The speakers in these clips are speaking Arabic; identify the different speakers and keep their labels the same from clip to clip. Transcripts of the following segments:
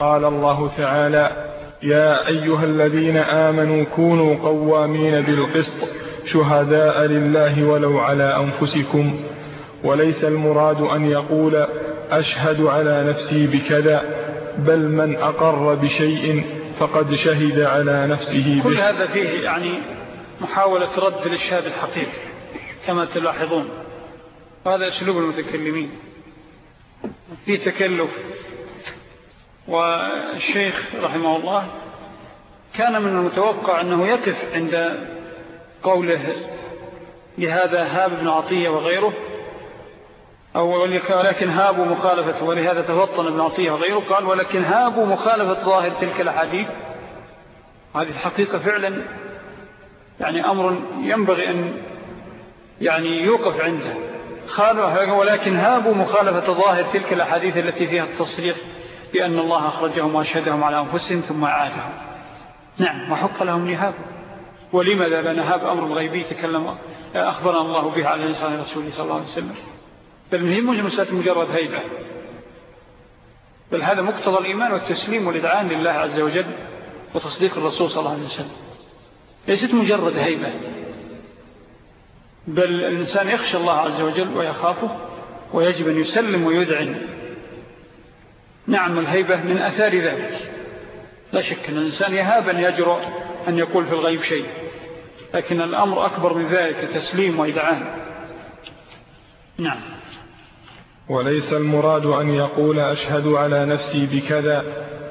Speaker 1: قال الله تعالى يا أيها الذين آمنوا كونوا قوامين بالقسط شهداء لله ولو على أنفسكم. وليس المراد أن يقول أشهد على نفسي بكذا بل من أقر بشيء فقد شهد على نفسه
Speaker 2: كل هذا فيه يعني محاولة رد الإشهاد الحقيقي كما تلاحظون. وهذا أسلوب المتكلمين. في تكلف. والشيخ رحمه الله كان من المتوقع أنه يقف عند قوله لهذا هاب بن عطية وغيره أو ولكن هابوا مخالفة ولهذا تفطن ابن عطية وغيره قال ولكن هابوا مخالفة ظاهر تلك الأحاديث. هذه الحقيقة فعلا يعني أمر ينبغي أن يعني يوقف عنده. ولكن هابوا مخالفة ظاهر تلك الأحاديث التي فيها التصريح. بأن الله أخرجهم وأشهدهم على أنفسهم ثم عادهم نعم وحق لهم لهذا ولماذا لا نهاب أمر الغيبي تكلم أخبرنا الله به على لسان رسوله صلى الله عليه وسلم؟ بل هي مسألة مجرد هيبة. بل هذا مقتضى الإيمان والتسليم والإدعان لله عز وجل وتصديق الرسول صلى الله عليه وسلم. ليست مجرد هيبة. بل الإنسان يخشى الله عز وجل ويخافه ويجب أن يسلم ويدعن نعم الهيبة من أثار ذلك. لا شك أن الإنسان يهاب أن يجرؤ أن يقول في الغيب شيء لكن الأمر أكبر من ذلك تسليم وإدعان نعم.
Speaker 1: وليس المراد أن يقول أشهد على نفسي بكذا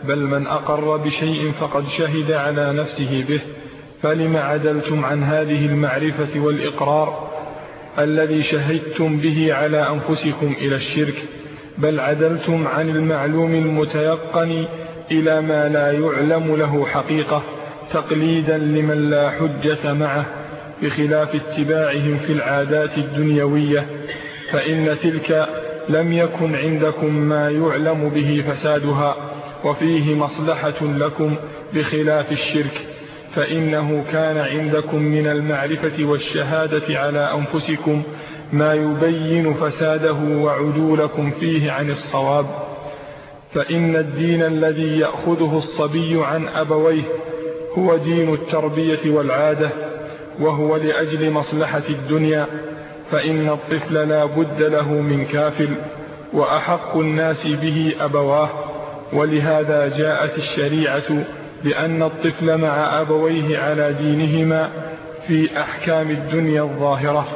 Speaker 1: بل من أقر بشيء فقد شهد على نفسه به. فلم عدلتم عن هذه المعرفة والإقرار الذي شهدتم به على أنفسكم إلى الشرك؟ بل عدلتم عن المعلوم المتيقن إلى ما لا يعلم له حقيقة تقليدا لمن لا حجة معه بخلاف اتباعهم في العادات الدنيوية. فإن تلك لم يكن عندكم ما يعلم به فسادها وفيه مصلحة لكم بخلاف الشرك. فإنه كان عندكم من المعرفة والشهادة على أنفسكم ما يبين فساده وعدولكم فيه عن الصواب فإن الدين الذي يأخذه الصبي عن أبويه هو دين التربية والعادة وهو لأجل مصلحة الدنيا فإن الطفل لا بد له من كافل وأحق الناس به أبواه ولهذا جاءت الشريعة بأن الطفل مع أبويه على دينهما في أحكام الدنيا الظاهرة.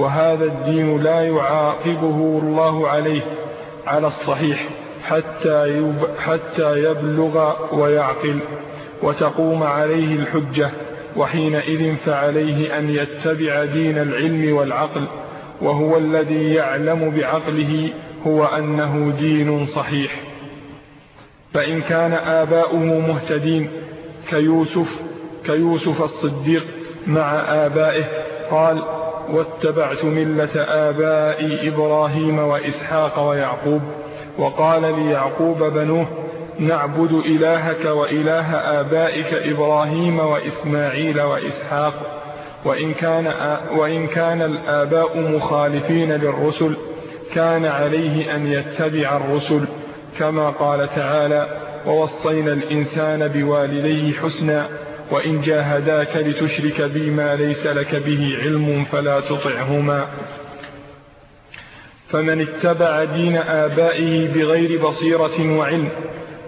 Speaker 1: وهذا الدين لا يعاقبه الله عليه على الصحيح حتى, حتى يبلغ ويعقل وتقوم عليه الحجة وحينئذ فعليه أن يتبع دين العلم والعقل وهو الذي يعلم بعقله هو أنه دين صحيح. فإن كان آباؤه مهتدين كيوسف كيوسف الصديق مع آبائه قال واتبعت ملة آبائي إبراهيم وإسحاق ويعقوب وقال ليعقوب بنوه نعبد إلهك وإله آبائك إبراهيم وإسماعيل وإسحاق وإن كان, وإن كان الآباء مخالفين للرسل كان عليه أن يتبع الرسل كما قال تعالى ووصينا الإنسان بوالديه حسنا وإن جاهداك لتشرك بي ما ليس لك به علم فلا تطعهما. فمن اتبع دين آبائه بغير بصيرة وعلم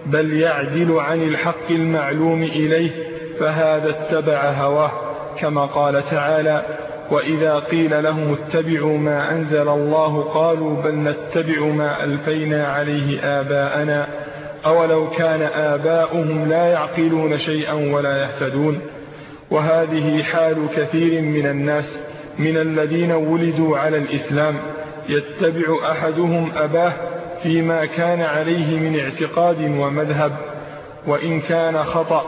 Speaker 1: بل يعدل عن الحق المعلوم إليه فهذا اتبع هواه كما قال تعالى وإذا قيل لهم اتبعوا ما أنزل الله قالوا بل نتبع ما ألفينا عليه آباءنا. أولو كان آباؤهم لا يعقلون شيئا ولا يهتدون؟ وهذه حال كثير من الناس من الذين ولدوا على الإسلام يتبع أحدهم أباه فيما كان عليه من اعتقاد ومذهب. وإن كان خطأ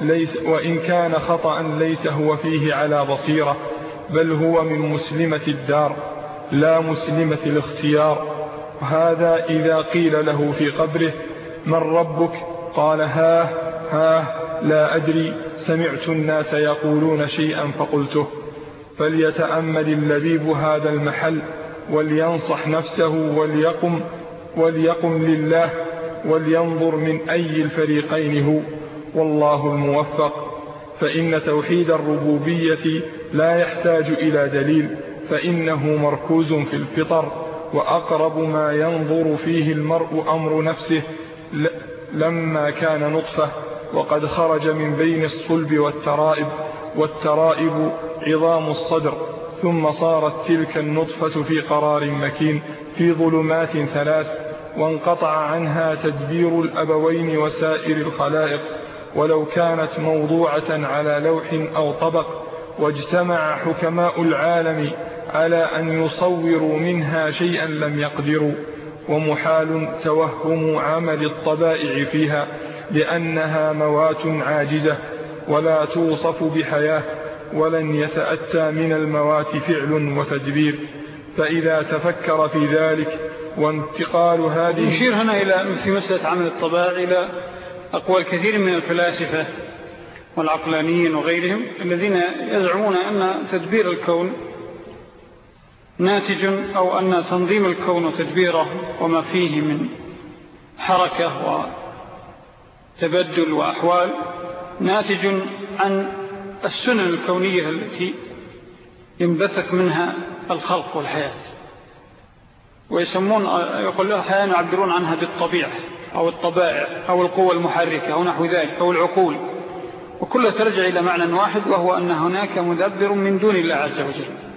Speaker 1: ليس وإن كان خطأ ليس هو فيه على بصيرة بل هو من مسلمة الدار لا مسلمة الاختيار. وهذا إذا قيل له في قبره من ربك؟ قال ها ها لا أدري. سمعت الناس يقولون شيئا فقلته. فليتأمل اللبيب هذا المحل ولينصح نفسه وليقم, وليقم لله ولينظر من أي الفريقين هو. والله الموفق. فإن توحيد الربوبية لا يحتاج إلى دليل فإنه مركوز في الفطر وأقرب ما ينظر فيه المرء أمر نفسه. لما كان نطفة وقد خرج من بين الصلب والترائب والترائب عظام الصدر ثم صارت تلك النطفة في قرار مكين في ظلمات ثلاث وانقطع عنها تدبير الأبوين وسائر الخلائق. ولو كانت موضوعة على لوح أو طبق واجتمع حكماء العالم على أن يصوروا منها شيئا لم يقدروا. ومحال توهم عمل الطبائع فيها لأنها موات عاجزة ولا توصف بحياة ولن يتأتى من الموات فعل وتدبير. فإذا تفكر في ذلك وانتقال هذه
Speaker 2: نشير هنا إلى في مسألة عمل الطبائع إلى أقوال كثير من الفلاسفة والعقلانيين وغيرهم الذين يزعمون أن تدبير الكون ناتج أو أن تنظيم الكون وتدبيره وما فيه من حركة وتبدل وأحوال ناتج عن السنن الكونية التي ينبثق منها الخلق والحياة. ويسمون يقول أحيانا يعبرون عنها بالطبيعة أو الطبائع أو القوة المحركة أو نحو ذلك أو العقول. وكلها ترجع إلى معنى واحد وهو أن هناك مدبر من دون الله عز وجل.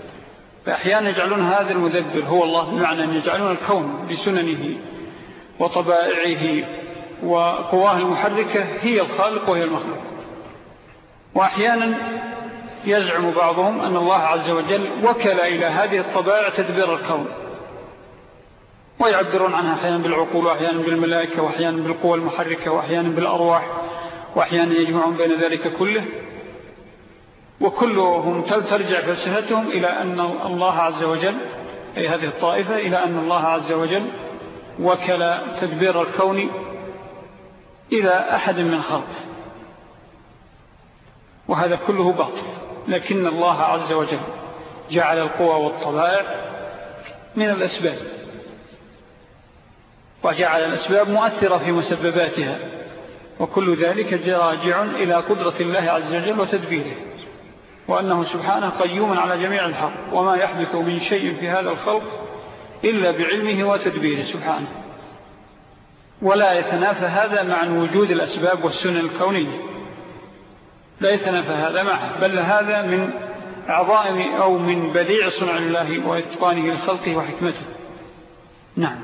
Speaker 2: فأحيانا يجعلون هذا المدبر هو الله بمعنى أن يجعلون الكون بسننه وطبائعه وقواه المحركة هي الخالق وهي المخلوق. وأحيانا يزعم بعضهم أن الله عز وجل وكل إلى هذه الطبائع تدبير الكون. ويعبرون عنها أحيانا بالعقول وأحيانا بالملائكة وأحيانا بالقوى المحركة وأحيانا بالأرواح وأحيانا يجمعون بين ذلك كله. وكلهم ترجع فلسفتهم إلى أن الله عز وجل أي هذه الطائفة إلى أن الله عز وجل وكل تدبير الكون إلى أحد من خلقه. وهذا كله باطل لكن الله عز وجل جعل القوى والطبائع من الأسباب. وجعل الأسباب مؤثرة في مسبباتها وكل ذلك راجع إلى قدرة الله عز وجل وتدبيره. وأنه سبحانه قيوم على جميع الحق وما يحدث من شيء في هذا الخلق إلا بعلمه وتدبيره سبحانه. ولا يتنافى هذا مع وجود الأسباب والسنن الكونية. لا يتنافى هذا معه بل هذا من أعظائم أو من بديع صنع الله وإتقانه لخلقه وحكمته. نعم.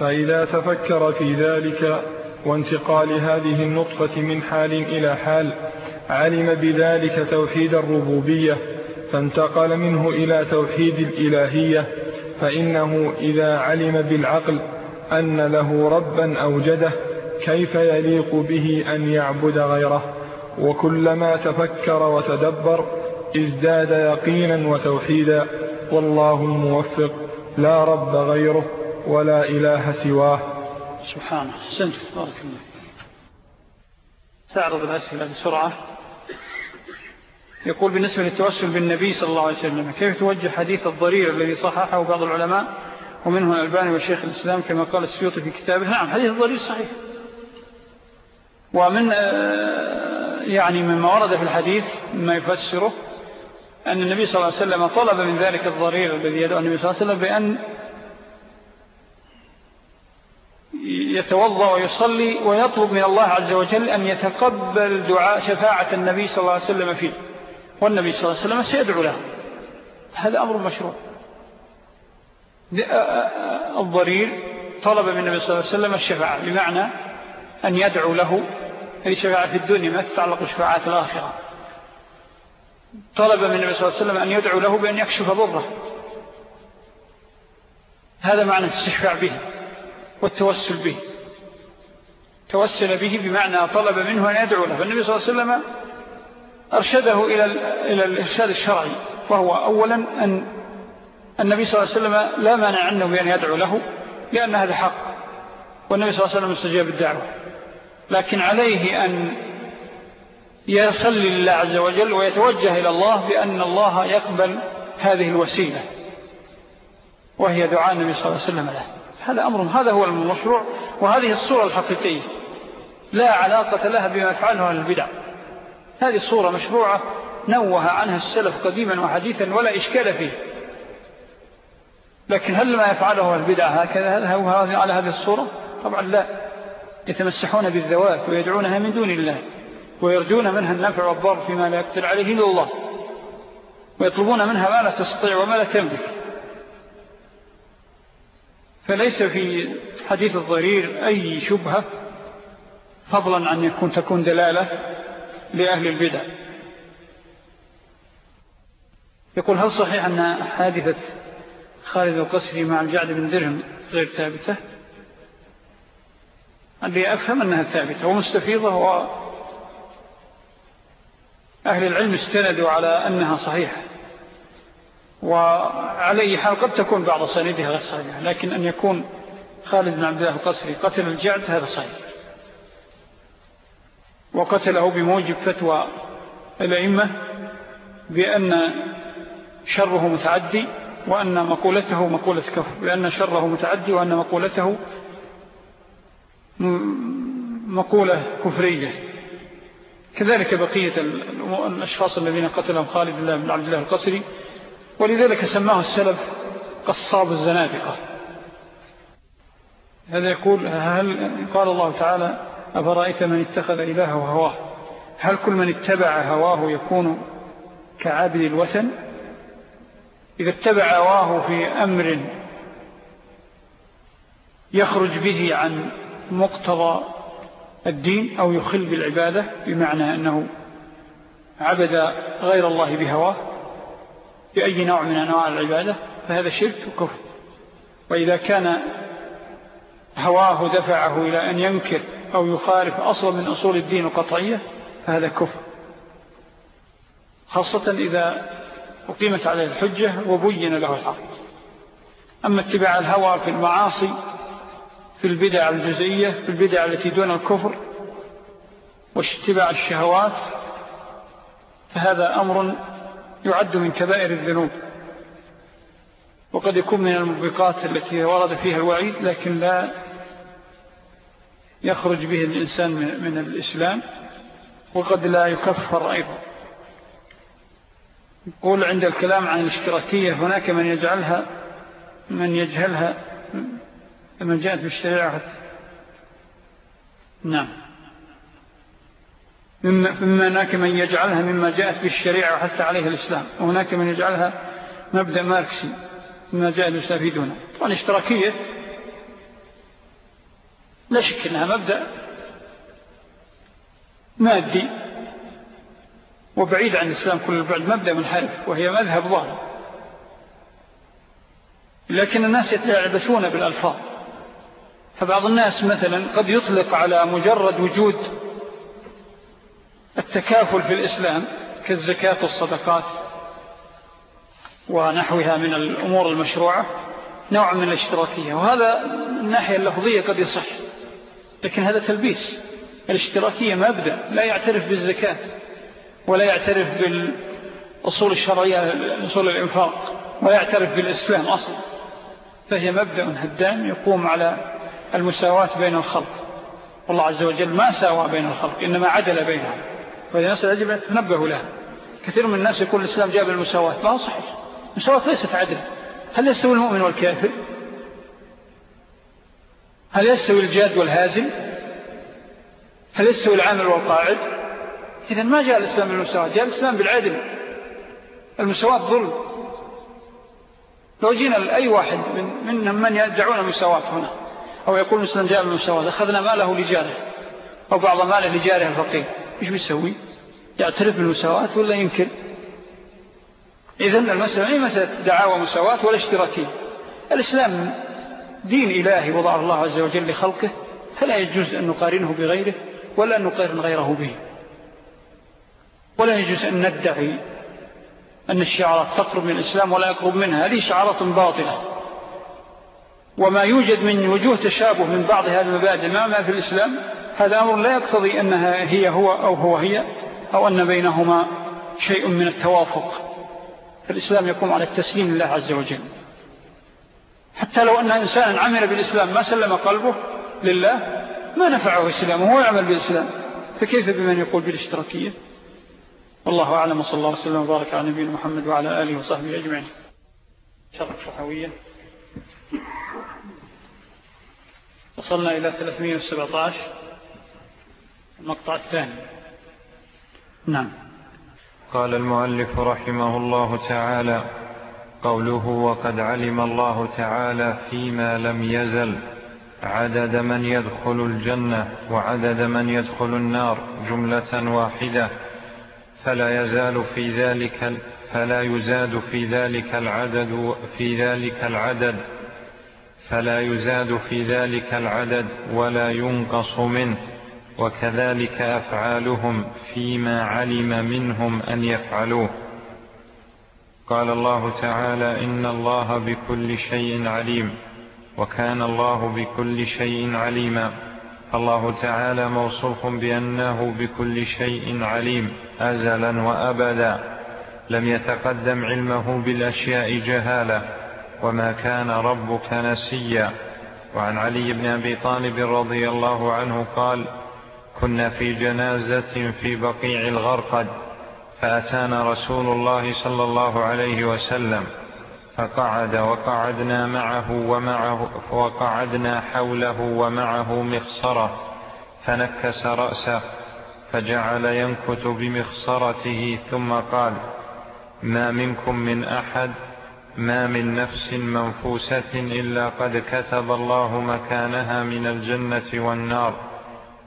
Speaker 1: فإذا تفكر في ذلك وانتقال هذه النطفة من حال إلى حال علم بذلك توحيد الربوبية فانتقل منه إلى توحيد الإلهية فإنه إذا علم بالعقل أن له ربا أوجده كيف يليق به أن يعبد غيره؟ وكلما تفكر وتدبر ازداد يقينا وتوحيدا والله الموفق لا رب غيره ولا إله سواه.
Speaker 2: سبحانه سنت تعرض الأسئلة بسرعة. يقول بالنسبة للتوسل بالنبي صلى الله عليه وسلم كيف توجه حديث الضرير الذي صححه بعض العلماء ومنه الألباني والشيخ الإسلام كما قال السيوطي في كتابه؟ نعم حديث الضرير صحيح. ومن آه، يعني مما ورد في الحديث مما يفسره أن النبي صلى الله عليه وسلم طلب من ذلك الضرير الذي يدعو النبي صلى الله عليه وسلم بأن يتوضأ ويصلي ويطلب من الله عز وجل أن يتقبل دعاء شفاعة النبي صلى الله عليه وسلم فيه. والنبي صلى الله عليه وسلم سيدعو له هذا أمر مشروع. الضرير طلب من النبي صلى الله عليه وسلم الشفاعة بمعنى أن يدعو له هذه شفاعة في الدنيا ما تتعلق شفاعات الآخرة. طلب من النبي صلى الله عليه وسلم أن يدعو له بأن يكشف ضره. هذا معنى الاستشفاع به والتوسل به. توسل به بمعنى طلب منه أن يدعو له. فالنبي صلى الله عليه وسلم أرشده إلى, إلى الإرشاد الشرعي وهو أولا أن النبي صلى الله عليه وسلم لا مانع عنه بأن يدعو له لأن هذا حق والنبي صلى الله عليه وسلم استجاب الدعوة. لكن عليه أن يصلي لله عز وجل ويتوجه إلى الله بأن الله يقبل هذه الوسيلة وهي دعاء النبي صلى الله عليه وسلم له. هذا أمر هذا هو المشروع وهذه الصورة الحقيقية لا علاقة لها بما يفعله البدع. هذه الصورة مشروعة نوه عنها السلف قديما وحديثا ولا إشكال فيه. لكن هل ما يفعله البدع هكذا؟ هل هو على هذه الصورة؟ طبعا لا. يتمسحون بالذوات ويدعونها من دون الله ويرجون منها النفع والضر فيما لا يقتل عليه إلا الله ويطلبون منها ما لا تستطيع وما لا تملك. فليس في حديث الضرير أي شبهة فضلا عن يكون تكون دلالة. لأهل البدع. يقول هل صحيح أن حادثة خالد القسري مع الجعد بن درهم غير ثابتة؟ اللي أفهم أنها ثابتة ومستفيضة وأهل العلم استندوا على أنها صحيحة. وعلى أي حال قد تكون بعض سندها غير صحيحة لكن أن يكون خالد بن عبد الله القسري قتل الجعد هذا صحيح. وقتله بموجب فتوى الأئمة بأن شره متعدي وأن مقولته مقولة كفر لأن شره متعدي وأن مقولته مقولة كفرية. كذلك بقية الأشخاص الذين قتلهم خالد الله بن عبد الله القصري ولذلك سماه السلف قصاب الزنادقة. هذا يقول هل قال الله تعالى أفرأيت من اتخذ إله وهواه هل كل من اتبع هواه يكون كعابد الوثن؟ إذا اتبع هواه في أمر يخرج به عن مقتضى الدين أو يخل بالعبادة بمعنى أنه عبد غير الله بهواه بأي نوع من أنواع العبادة فهذا شرك وكفر. وإذا كان هواه دفعه إلى أن ينكر أو يخالف أصلا من أصول الدين القطعية فهذا كفر. خاصة إذا أقيمت عليه الحجة وبين له الحق. أما اتباع الهوى في المعاصي في البدع الجزئية في البدع التي دون الكفر واشتباع الشهوات فهذا أمر يعد من كبائر الذنوب. وقد يكون من المبقات التي ورد فيها الوعيد لكن لا يخرج به الإنسان من الإسلام وقد لا يكفر أيضا. يقول عند الكلام عن الاشتراكية هناك من يجعلها من يجهلها من جاءت بالشريعة نعم. مما هناك من يجعلها مما جاءت بالشريعة وحث عليها الإسلام. وهناك من يجعلها مبدأ ماركسي مما جاء طبعا الاشتراكية لا شك أنها مبدأ مادي وبعيد عن الإسلام كل البعد مبدأ منحرف وهي مذهب ظاهر. لكن الناس يتلعبثون بالألفاظ. فبعض الناس مثلا قد يطلق على مجرد وجود التكافل في الإسلام كالزكاة والصدقات ونحوها من الأمور المشروعة نوع من الاشتراكية. وهذا الناحية اللفظية قد يصح. لكن هذا تلبيس. الاشتراكية مبدأ لا يعترف بالزكاة ولا يعترف بالأصول الشرعية أصول الإنفاق ولا يعترف بالإسلام أصلا. فهي مبدأ هدام يقوم على المساواة بين الخلق. والله عز وجل ما ساوى بين الخلق إنما عدل بينهم. وإذا الناس يجب أن تنبهوا لها. كثير من الناس يقول الإسلام جاب المساواة ما صحيح. المساواة ليست عدل. هل يستوي المؤمن والكافر؟ هل يستوي الجاد والهازل هل يستوي العامل والقاعد؟ إذا ما جاء الإسلام بالمساواة جاء الإسلام بالعدل. المساواة ظلم. لو جينا لأي واحد من, من من يدعون المساواة هنا أو يقول الإسلام جاء بالمساواة أخذنا ماله لجاره أو بعض ماله لجاره الفقير إيش بيسوي؟ يعترف بالمساواة ولا ينكر؟ إذن المسألة أي مسألة دعاوى مساواة ولا اشتراكية. الإسلام دين إلهي وضع الله عز وجل لخلقه فلا يجوز أن نقارنه بغيره ولا أن نقارن غيره به. ولا يجوز أن ندعي أن الشعارات تقرب من الإسلام ولا يقرب منها هذه شعارات باطلة. وما يوجد من وجوه تشابه من بعض هذه المبادئ ما ما في الإسلام هذا أمر لا يقتضي أنها هي هو أو هو هي أو أن بينهما شيء من التوافق. فالإسلام يقوم على التسليم لله عز وجل. حتى لو أن إنسان عمل بالإسلام ما سلم قلبه لله ما نفعه إسلامه هو يعمل بالإسلام. فكيف بمن يقول بالاشتراكية؟ والله أعلم صلى الله عليه وسلم وبارك على نبينا محمد وعلى آله وصحبه أجمعين. شرف صحوية وصلنا إلى 317 المقطع الثاني. نعم.
Speaker 3: قال المؤلف رحمه الله تعالى قوله وقد علم الله تعالى فيما لم يزل عدد من يدخل الجنة وعدد من يدخل النار جملة واحدة فلا يزال في ذلك فلا يزاد في ذلك العدد في ذلك العدد فلا يزاد في ذلك العدد ولا ينقص منه وكذلك أفعالهم فيما علم منهم أن يفعلوه قال الله تعالى إن الله بكل شيء عليم وكان الله بكل شيء عليما فالله تعالى موصوف بأنه بكل شيء عليم أزلا وأبدا لم يتقدم علمه بالأشياء جهالة وما كان ربك نسيا وعن علي بن أبي طالب رضي الله عنه قال كنا في جنازة في بقيع الغرقد فأتانا رسول الله صلى الله عليه وسلم فقعد وقعدنا معه ومعه وقعدنا حوله ومعه مخصرة فنكس رأسه فجعل ينكت بمخصرته ثم قال ما منكم من أحد ما من نفس منفوسة إلا قد كتب الله مكانها من الجنة والنار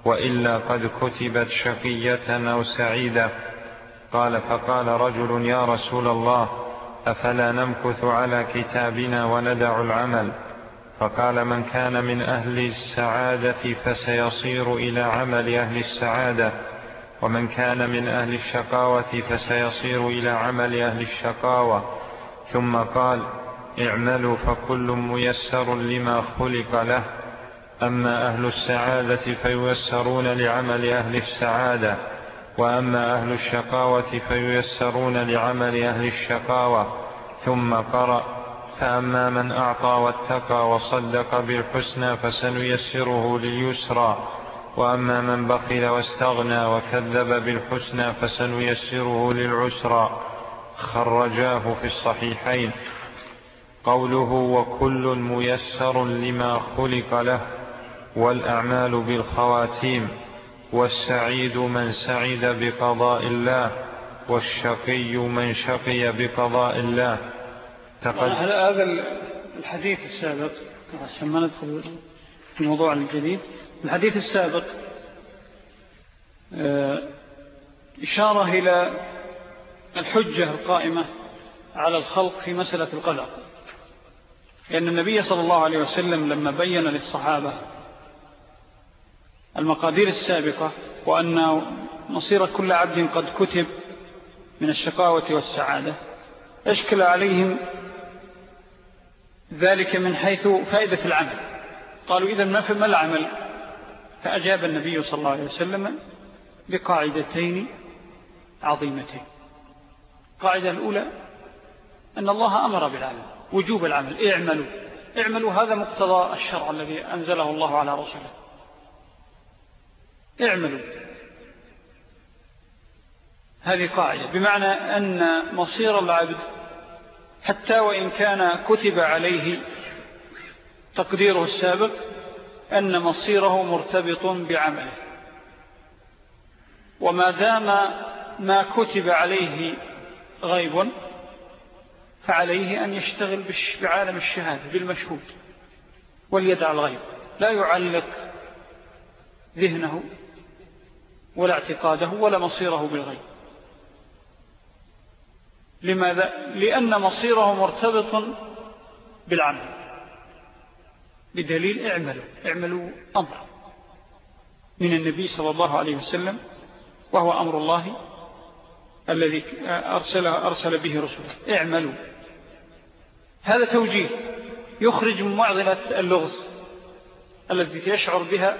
Speaker 3: وإلا قد كتبت شقية أو سعيدة قال فقال رجل يا رسول الله أفلا نمكث على كتابنا وندع العمل؟ فقال من كان من أهل السعادة فسيصير إلى عمل أهل السعادة ومن كان من أهل الشقاوة فسيصير إلى عمل أهل الشقاوة. ثم قال اعملوا فكل ميسر لما خلق له أما أهل السعادة فييسرون لعمل أهل السعادة. وأما أهل الشقاوة فييسرون لعمل أهل الشقاوة ثم قرأ فأما من أعطى واتقى وصدق بالحسنى فسنيسره لليسرى وأما من بخل واستغنى وكذب بالحسنى فسنيسره للعسرى. خرجاه في الصحيحين. قوله وكل ميسر لما خلق له والأعمال بالخواتيم والسعيد من سعد بقضاء الله والشقي من شقي بقضاء الله.
Speaker 2: هذا الحديث السابق عشان ما ندخل في الموضوع الجديد الحديث السابق آه، إشارة إلى الحجة القائمة على الخلق في مسألة القدر لأن النبي صلى الله عليه وسلم لما بين للصحابة المقادير السابقة وأن مصير كل عبد قد كتب من الشقاوة والسعادة. أشكل عليهم ذلك من حيث فائدة العمل. قالوا إذا ما العمل؟ فأجاب النبي صلى الله عليه وسلم بقاعدتين عظيمتين. قاعدة الأولى أن الله أمر بالعمل وجوب العمل اعملوا. اعملوا هذا مقتضى الشرع الذي أنزله الله على رسوله. اعملوا. هذه قاعدة. بمعنى أن مصير العبد حتى وإن كان كتب عليه تقديره السابق أن مصيره مرتبط بعمله. وما دام ما كتب عليه غيب فعليه أن يشتغل بعالم الشهادة بالمشهود وليدع الغيب. لا يعلق ذهنه ولا اعتقاده ولا مصيره بالغيب. لماذا؟ لأن مصيره مرتبط بالعمل. بدليل اعملوا اعملوا أمر من النبي صلى الله عليه وسلم وهو أمر الله الذي أرسل, أرسل به رسوله. اعملوا. هذا توجيه يخرج من معضلة اللغز التي يشعر بها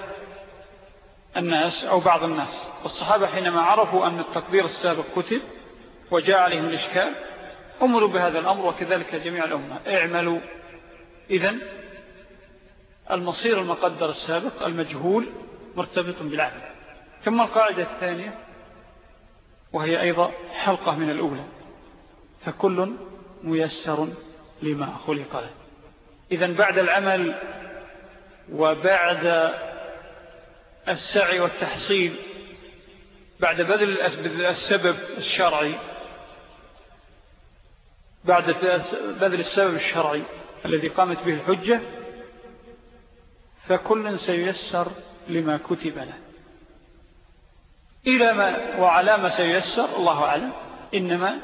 Speaker 2: الناس أو بعض الناس. والصحابة حينما عرفوا أن التقدير السابق كتب وجاء عليهم الإشكال أمروا بهذا الأمر وكذلك جميع الأمة. اعملوا. إذن المصير المقدر السابق المجهول مرتبط بالعمل ثم القاعدة الثانية وهي أيضا حلقة من الأولى. فكل ميسر لما خلق له. إذن بعد العمل وبعد السعي والتحصيل بعد بذل السبب الشرعي بعد بذل السبب الشرعي الذي قامت به الحجة فكل سيسر لما كتب له. إلى ما وعلى ما سيسر الله أعلم إنما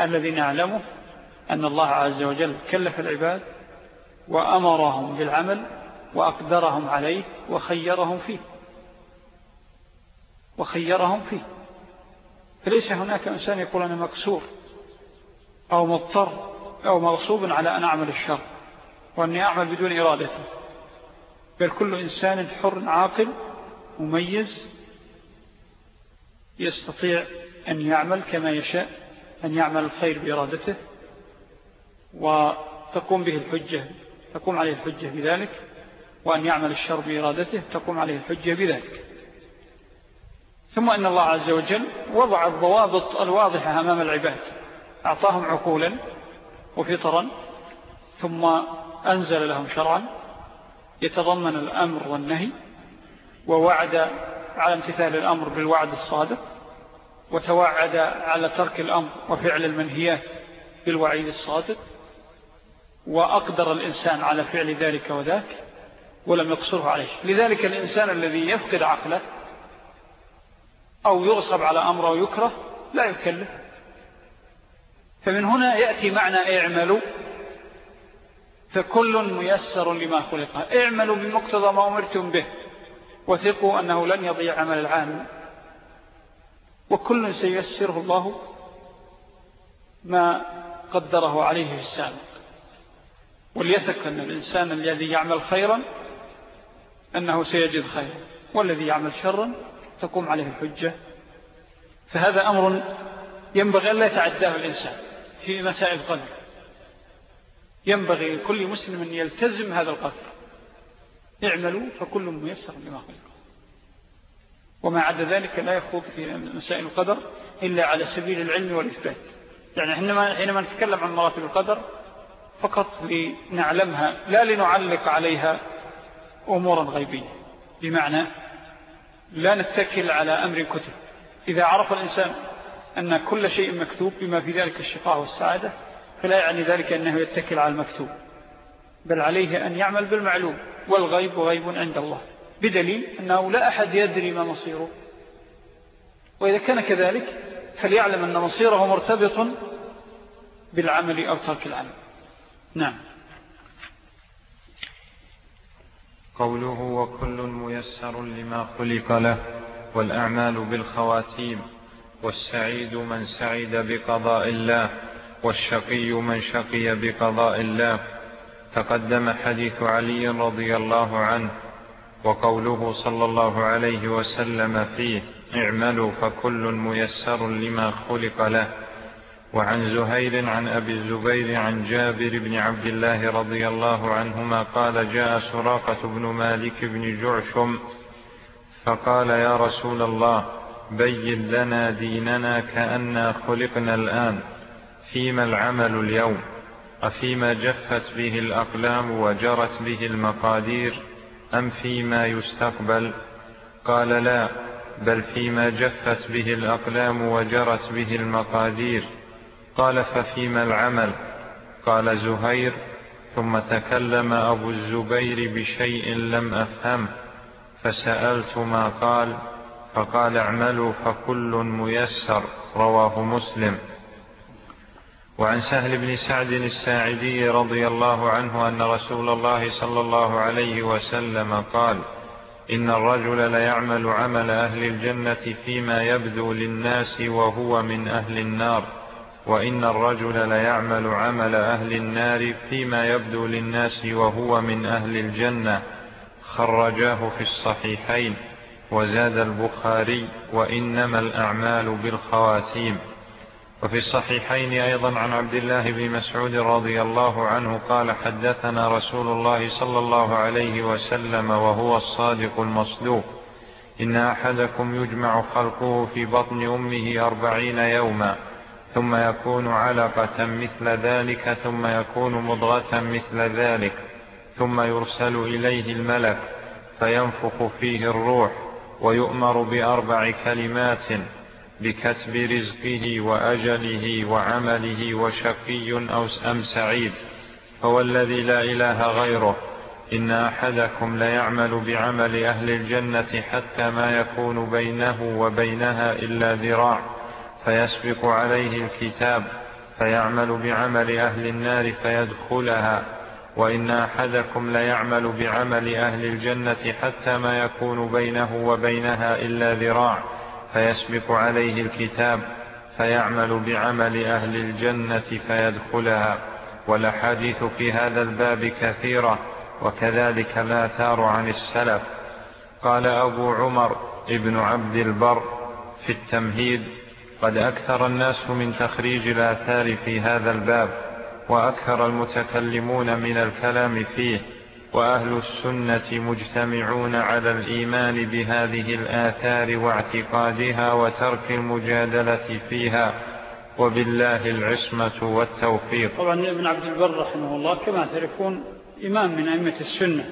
Speaker 2: الذي نعلمه أن الله عز وجل كلف العباد وأمرهم بالعمل وأقدرهم عليه وخيرهم فيه. وخيرهم فيه. فليس هناك إنسان يقول أنا مكسور أو مضطر أو مغصوب على أن أعمل الشر وأني أعمل بدون إرادته بل كل إنسان حر عاقل مميز يستطيع أن يعمل كما يشاء أن يعمل الخير بإرادته وتقوم به الحجة تقوم عليه الحجة بذلك وأن يعمل الشر بإرادته تقوم عليه الحجة بذلك. ثم أن الله عز وجل وضع الضوابط الواضحة أمام العباد. أعطاهم عقولا وفطرا ثم أنزل لهم شرعا. يتضمن الأمر والنهي ووعد على امتثال الأمر بالوعد الصادق وتوعد على ترك الأمر وفعل المنهيات بالوعيد الصادق. وأقدر الإنسان على فعل ذلك وذاك ولم يقصره عليه. لذلك الإنسان الذي يفقد عقله أو يغصب على أمره ويكره لا يكلف. فمن هنا يأتي معنى اعملوا. فكل ميسر لما خلق. اعملوا بمقتضى ما أمرتم به وثقوا أنه لن يضيع عمل العام. وكل سيسره الله ما قدره عليه في السابق. وليثق أن الإنسان الذي يعمل خيرا أنه سيجد خيرا والذي يعمل شرا تقوم عليه الحجة فهذا أمر ينبغي أن لا يتعداه الإنسان في مسائل القدر. ينبغي لكل مسلم أن يلتزم هذا القدر. اعملوا فكل ميسر لما خلق وما عدا ذلك لا يخوض في مسائل القدر إلا على سبيل العلم والإثبات. يعني حينما نتكلم عن مراتب القدر فقط لنعلمها لا لنعلق عليها أمورا غيبية. بمعنى لا نتكل على أمر كتب. إذا عرف الإنسان أن كل شيء مكتوب بما في ذلك الشفاء والسعادة فلا يعني ذلك أنه يتكل على المكتوب. بل عليه أن يعمل بالمعلوم والغيب غيب عند الله. بدليل أنه لا أحد يدري ما مصيره. وإذا كان كذلك فليعلم أن مصيره مرتبط بالعمل أو ترك العمل. نعم.
Speaker 3: قوله وكل ميسر لما خلق له والأعمال بالخواتيم والسعيد من سعد بقضاء الله والشقي من شقي بقضاء الله. تقدم حديث علي رضي الله عنه وقوله صلى الله عليه وسلم فيه اعملوا فكل ميسر لما خلق له. وعن زهير عن أبي الزبير عن جابر بن عبد الله رضي الله عنهما قال جاء سراقة بن مالك بن جعشم فقال يا رسول الله بين لنا ديننا كأننا خلقنا الآن فيما العمل اليوم؟ أفيما جفت به الأقلام وجرت به المقادير؟ أم فيما يستقبل؟ قال لا بل فيما جفت به الأقلام وجرت به المقادير. قال ففيما العمل؟ قال زهير. ثم تكلم أبو الزبير بشيء لم أفهم فسألت ما قال فقال اعملوا فكل ميسر. رواه مسلم. وعن سهل بن سعد الساعدي رضي الله عنه أن رسول الله صلى الله عليه وسلم قال إن الرجل ليعمل عمل أهل الجنة فيما يبدو للناس وهو من أهل النار. وإن الرجل ليعمل عمل أهل النار فيما يبدو للناس وهو من أهل الجنة خرجاه في الصحيحين وزاد البخاري وإنما الأعمال بالخواتيم. وفي الصحيحين أيضا عن عبد الله بن مسعود رضي الله عنه قال حدثنا رسول الله صلى الله عليه وسلم وهو الصادق المصدوق. إن أحدكم يجمع خلقه في بطن أمه أربعين يوما. ثم يكون علقة مثل ذلك ثم يكون مضغة مثل ذلك ثم يرسل إليه الملك فينفخ فيه الروح ويؤمر بأربع كلمات بكتب رزقه وأجله وعمله وشقي أم سعيد. فوالذي لا إله غيره. إن أحدكم ليعمل بعمل أهل الجنة حتى ما يكون بينه وبينها إلا ذراع. فيسبق عليه الكتاب فيعمل بعمل أهل النار فيدخلها. وإن أحدكم ليعمل بعمل أهل الجنة حتى ما يكون بينه وبينها إلا ذراع فيسبق عليه الكتاب فيعمل بعمل أهل الجنة فيدخلها. والأحاديث في هذا الباب كثيرة وكذلك الآثار عن السلف. قال أبو عمر ابن عبد البر في التمهيد قد أكثر الناس من تخريج الآثار في هذا الباب وأكثر المتكلمون من الكلام فيه وأهل السنة مجتمعون على الإيمان بهذه الآثار واعتقادها وترك المجادلة فيها وبالله العصمة والتوفيق.
Speaker 2: طبعا ابن عبد البر رحمه الله كما تعرفون إمام من أئمة السنة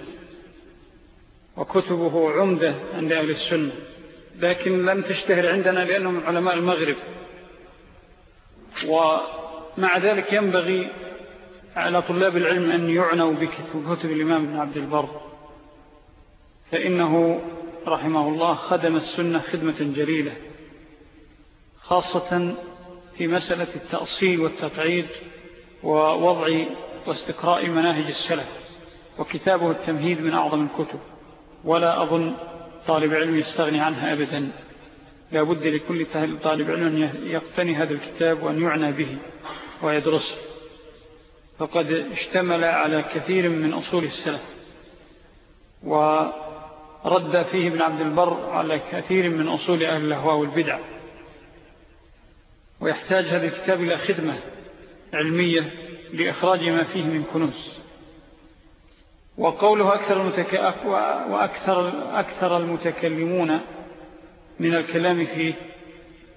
Speaker 2: وكتبه عمدة عند أهل السنة. لكن لم تشتهر عندنا لأنه من علماء المغرب. ومع ذلك ينبغي على طلاب العلم أن يعنوا بكتب الإمام ابن عبد البر فإنه رحمه الله خدم السنة خدمة جليلة خاصة في مسألة التأصيل والتقعيد ووضع واستقراء مناهج السلف وكتابه التمهيد من أعظم الكتب. ولا أظن طالب علم يستغني عنها أبدا. لا بد لكل طالب علم أن يقتني هذا الكتاب وأن يعنى به ويدرسه فقد اشتمل على كثير من أصول السلف. ورد فيه ابن عبد البر على كثير من أصول أهل الأهواء والبدع. ويحتاج هذا الكتاب إلى خدمة علمية لإخراج ما فيه من كنوز. وقوله أكثر, المتك... وأكثر أكثر المتكلمون من الكلام فيه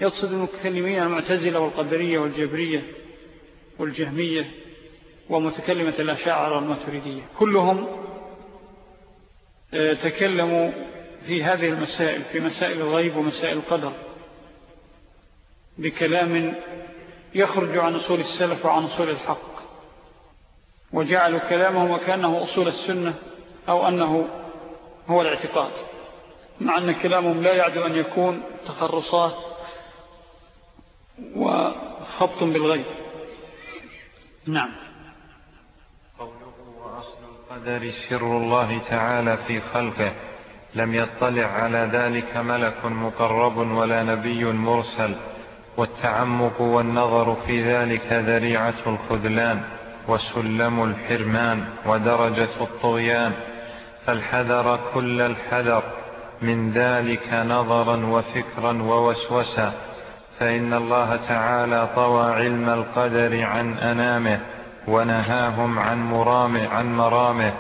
Speaker 2: يقصد المتكلمين المعتزلة والقدرية والجبرية والجهمية ومتكلمة الأشاعر والماتريدية. كلهم آه، تكلموا في هذه المسائل في مسائل الغيب ومسائل القدر بكلام يخرج عن أصول السلف وعن أصول الحق. وجعلوا كلامهم وكأنه أصول السنة أو أنه هو الاعتقاد. مع أن كلامهم لا يعد أن يكون تخرصات وخبط بالغيب. نعم.
Speaker 3: قوله وأصل القدر سر الله تعالى في خلقه. لم يطلع على ذلك ملك مقرب ولا نبي مرسل. والتعمق والنظر في ذلك ذريعة الخذلان. وسلم الحرمان ودرجة الطغيان فالحذر كل الحذر من ذلك نظرا وفكرا ووسوسا فإن الله تعالى طوى علم القدر عن أنامه ونهاهم عن, مرامه عن مرامه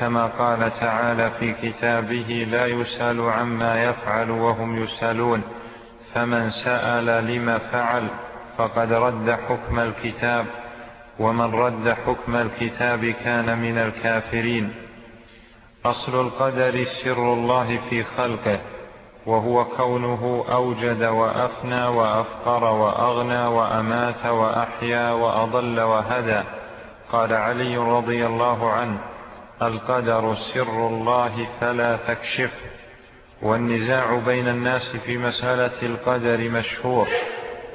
Speaker 3: كما قال تعالى في كتابه لا يسأل عما يفعل وهم يسألون فمن سأل لما فعل فقد رد حكم الكتاب. ومن رد حكم الكتاب كان من الكافرين. أصل القدر سر الله في خلقه وهو كونه أوجد وأفنى وأفقر وأغنى وأمات وأحيا وأضل وهدى. قال علي رضي الله عنه القدر سر الله فلا تكشف. والنزاع بين الناس في مسألة القدر مشهور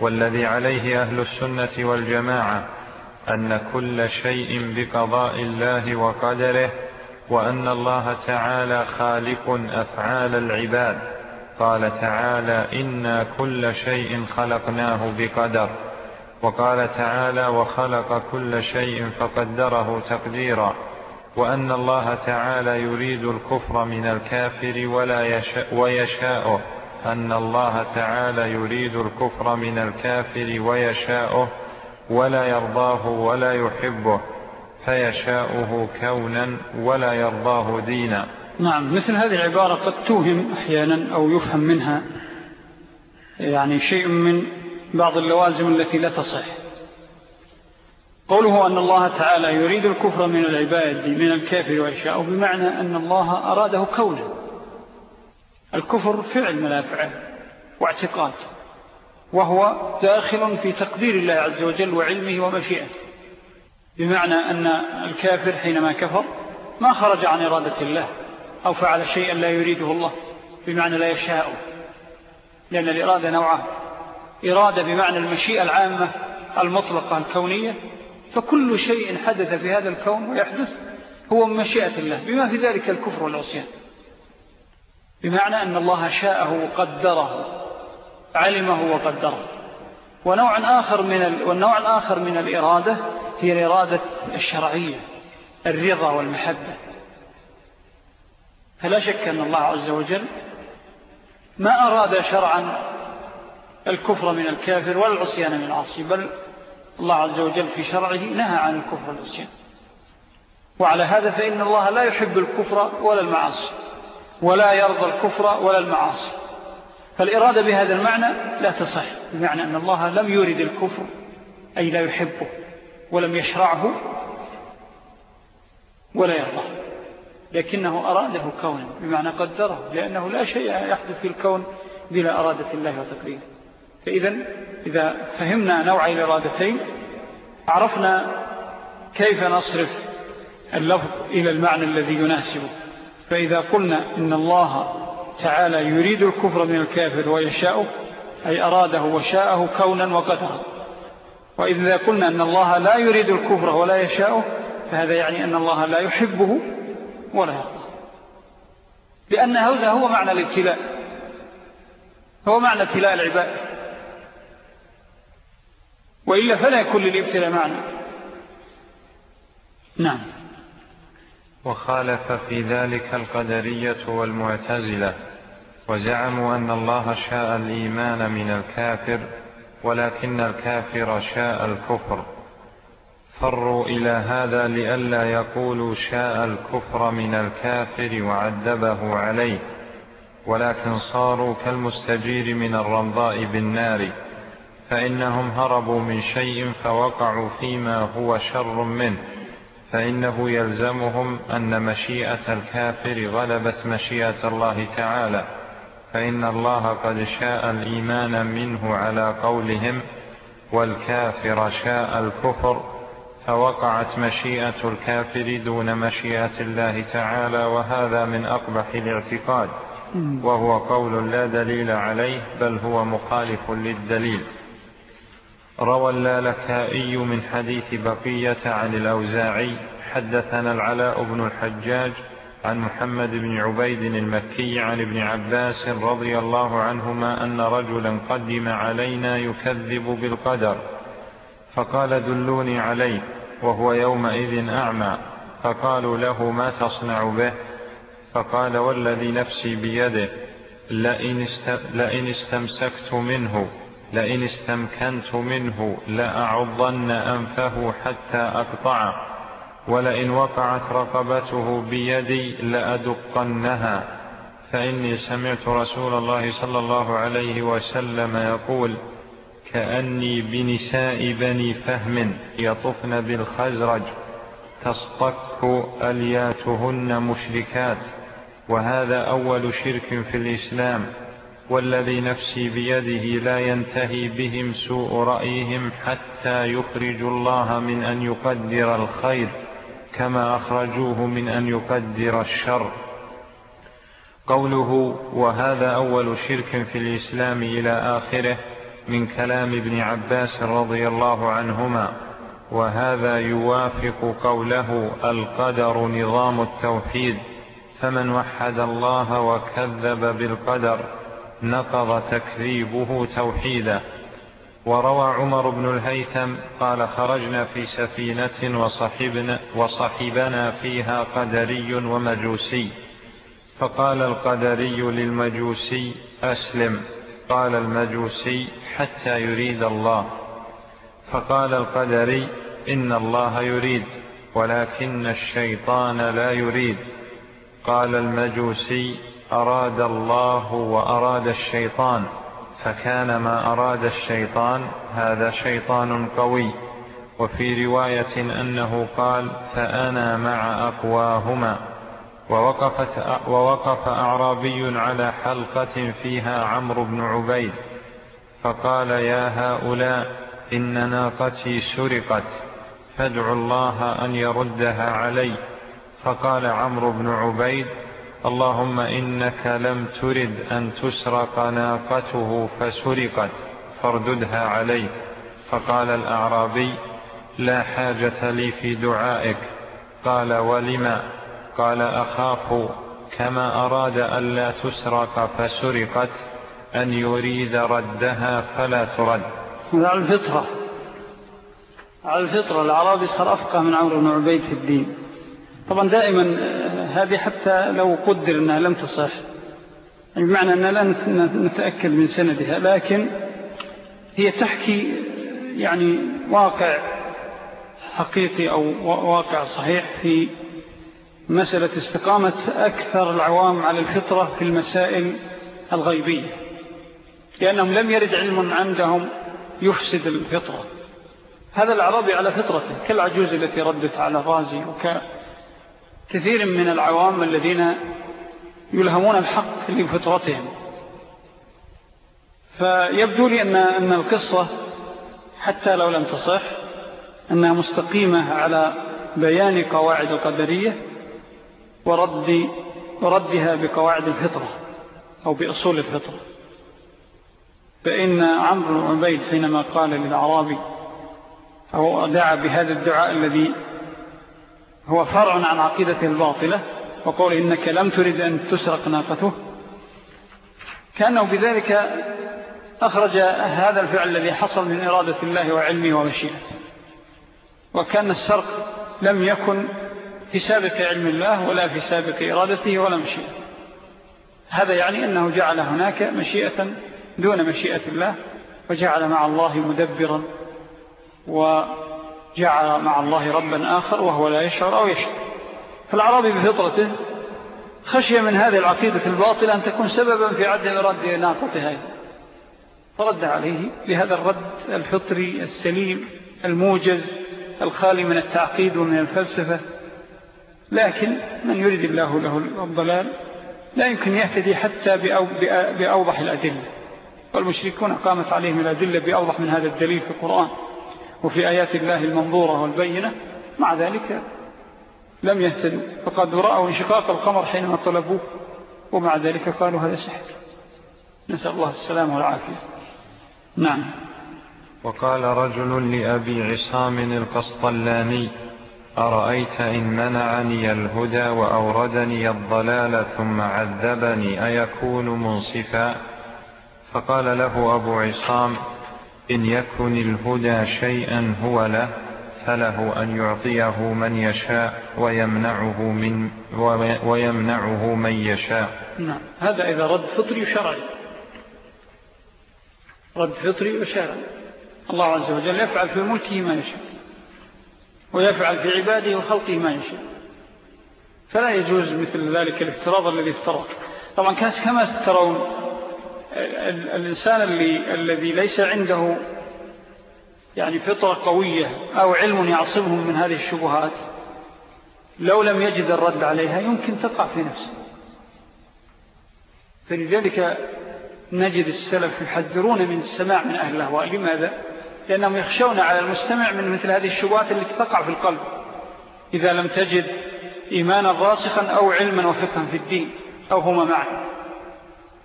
Speaker 3: والذي عليه أهل السنة والجماعة. أن كل شيء بقضاء الله وقدره وأن الله تعالى خالق أفعال العباد. قال تعالى إنا كل شيء خلقناه بقدر. وقال تعالى وخلق كل شيء فقدره تقديرا. وأن الله تعالى يريد الكفر من الكافر ولا يشاء ويشاءه أن الله تعالى يريد الكفر من الكافر ويشاؤه. ولا يرضاه ولا يحبه فيشاؤه كونا ولا يرضاه دينا.
Speaker 2: نعم مثل هذه العبارة قد توهم أحيانا أو يفهم منها يعني شيء من بعض اللوازم التي لا تصح. قوله أن الله تعالى يريد الكفر من العباد من الكافر ويشاءه بمعنى أن الله أراده كونا. الكفر فعل من الأفعال واعتقاد. وهو داخل في تقدير الله عز وجل وعلمه ومشيئته. بمعنى أن الكافر حينما كفر ما خرج عن إرادة الله أو فعل شيئا لا يريده الله بمعنى لا يشاءه. لأن الإرادة نوعان إرادة بمعنى المشيئة العامة المطلقة الكونية فكل شيء حدث في هذا الكون ويحدث هو من مشيئة الله بما في ذلك الكفر والعصيان. بمعنى أن الله شاءه وقدره. علمه وقدره. ونوع آخر من ال... والنوع الآخر من الإرادة هي الإرادة الشرعية الرضا والمحبة. فلا شك أن الله عز وجل ما أراد شرعا الكفر من الكافر ولا العصيان من العصي بل الله عز وجل في شرعه نهى عن الكفر والعصيان. وعلى هذا فإن الله لا يحب الكفر ولا المعاصي ولا يرضى الكفر ولا المعاصي. فالإرادة بهذا المعنى لا تصح بمعنى أن الله لم يرد الكفر أي لا يحبه ولم يشرعه ولا يرضاه لكنه أراده كونا بمعنى قدره لأنه لا شيء يحدث في الكون بلا أرادة الله وتقديره. فإذا إذا فهمنا نوعي الإرادتين عرفنا كيف نصرف اللفظ إلى المعنى الذي يناسبه. فإذا قلنا إن الله تعالى يريد الكفر من الكافر ويشاءه أي أراده وشاءه كونا وقدره وإذا قلنا أن الله لا يريد الكفر ولا يشاءه فهذا يعني أن الله لا يحبه ولا يرضى لأن هذا هو معنى الابتلاء. هو معنى ابتلاء العباد. وإلا فلا يكون للابتلاء معنى. نعم.
Speaker 3: وخالف في ذلك القدرية والمعتزلة وزعموا أن الله شاء الإيمان من الكافر ولكن الكافر شاء الكفر. فروا إلى هذا لئلا يقولوا شاء الكفر من الكافر وعذبه عليه ولكن صاروا كالمستجير من الرمضاء بالنار فإنهم هربوا من شيء فوقعوا فيما هو شر منه. فإنه يلزمهم أن مشيئة الكافر غلبت مشيئة الله تعالى فإن الله قد شاء الإيمان منه على قولهم والكافر شاء الكفر فوقعت مشيئة الكافر دون مشيئة الله تعالى وهذا من أقبح الاعتقاد وهو قول لا دليل عليه بل هو مخالف للدليل. روى اللالكائي من حديث بقية عن الأوزاعي حدثنا العلاء بن الحجاج عن محمد بن عبيد المكي عن ابن عباس رضي الله عنهما أن رجلا قدم علينا يكذب بالقدر فقال دلوني عليه وهو يومئذ أعمى. فقالوا له ما تصنع به؟ فقال والذي نفسي بيده لئن استمسكت منه. لئن استمكنت منه لأعضن أنفه حتى أقطعه ولئن وقعت رقبته بيدي لأدقنها. فإني سمعت رسول الله صلى الله عليه وسلم يقول كأني بنساء بني فهم يطفن بالخزرج تصطك ألياتهن مشركات. وهذا أول شرك في الإسلام. والذي نفسي بيده لا ينتهي بهم سوء رأيهم حتى يخرج الله من أن يقدر الخير كما أخرجوه من أن يقدر الشر. قوله وهذا أول شرك في الإسلام إلى آخره من كلام ابن عباس رضي الله عنهما وهذا يوافق قوله القدر نظام التوحيد فمن وحد الله وكذب بالقدر. نقض تكذيبه توحيدا وروى عمر بن الهيثم قال خرجنا في سفينة وصحبنا, وصحبنا فيها قدري ومجوسي. فقال القدري للمجوسي أسلم. قال المجوسي حتى يريد الله. فقال القدري إن الله يريد ولكن الشيطان لا يريد. قال المجوسي أراد الله وأراد الشيطان فكان ما أراد الشيطان هذا شيطان قوي. وفي رواية أنه قال فأنا مع أقواهما. ووقفت ووقف أعرابي على حلقة فيها عمرو بن عبيد. فقال يا هؤلاء إن ناقتي سرقت فادعوا الله أن يردها علي. فقال عمرو بن عبيد اللهم إنك لم ترد أن تسرق ناقته فسرقت فارددها عليه فقال الأعرابي لا حاجة لي في دعائك. قال ولما قال أخاف. كما أراد أن لا تسرق فسرقت أن يريد ردها فلا ترد.
Speaker 2: على الفطرة على الفطرة. الأعرابي صار أفقه من عمرو بن عبيد في الدين. طبعا دائما آه، هذه حتى لو قدر أنها لم تصح. يعني بمعنى أننا لا نتأكد من سندها لكن هي تحكي يعني واقع حقيقي أو واقع صحيح في مسألة استقامة أكثر العوام على الفطرة في المسائل الغيبية. لأنهم لم يرد علم عندهم يفسد الفطرة. هذا العربي على فطرته كالعجوز التي ردت على الرازي وكثير من العوام الذين يلهمون الحق لفطرتهم فيبدو لي أن, أن القصة حتى لو لم تصح أنها مستقيمة على بيان قواعد القدرية ورد وردها بقواعد الفطرة أو بأصول الفطرة. فإن عمرو بن عبيد حينما قال للعرابي أو دعا بهذا الدعاء الذي هو فرع عن عقيدته الباطلة وقول إنك لم ترد أن تسرق ناقته. كأنه بذلك أخرج هذا الفعل الذي حصل من إرادة الله وعلمه ومشيئته. وكأن السرق لم يكن في سابق علم الله ولا في سابق إرادته ولا مشيئته. هذا يعني أنه جعل هناك مشيئة دون مشيئة الله وجعل مع الله مدبرا وجعل مع الله ربا آخر وهو لا يشعر أو يشعر. فالعربي بفطرته خشي من هذه العقيدة الباطلة أن تكون سببا في عدم رد هذه فرد عليه بهذا الرد الفطري السليم الموجز الخالي من التعقيد ومن الفلسفة. لكن من يريد الله له الضلال لا يمكن يهتدي حتى بأوضح الأدلة. والمشركون قامت عليهم الأدلة بأوضح من هذا الدليل في القرآن. وفي آيات الله المنظورة والبينة مع ذلك لم يهتدوا فقد رأوا انشقاق القمر حينما طلبوه ومع ذلك قالوا هذا سحر. نسأل الله السلام والعافية. نعم.
Speaker 3: وقال رجل لأبي عصام القسطلاني أرأيت إن منعني الهدى وأوردني الضلال ثم عذبني أيكون منصفا؟ فقال له أبو عصام إن يكن الهدى شيئا هو له فله أن يعطيه من يشاء ويمنعه, من ويمنعه من يشاء.
Speaker 2: نعم. هذا إذا رد فطري وشرعي رد فطري وشرعي. الله عز وجل يفعل في ملكه ما يشاء ويفعل في عباده وخلقه ما يشاء. فلا يجوز مثل ذلك الافتراض الذي افترض. طبعا كما ترون الإنسان اللي الذي ليس عنده يعني فطرة قوية أو علم يعصبهم من هذه الشبهات لو لم يجد الرد عليها يمكن تقع في نفسه. فلذلك نجد السلف يحذرون من السماع من أهل الأهواء. لماذا؟ لأنهم يخشون على المستمع من مثل هذه الشبهات التي تقع في القلب. إذا لم تجد إيمانا راسخا أو علما وفقها في الدين أو هما معا.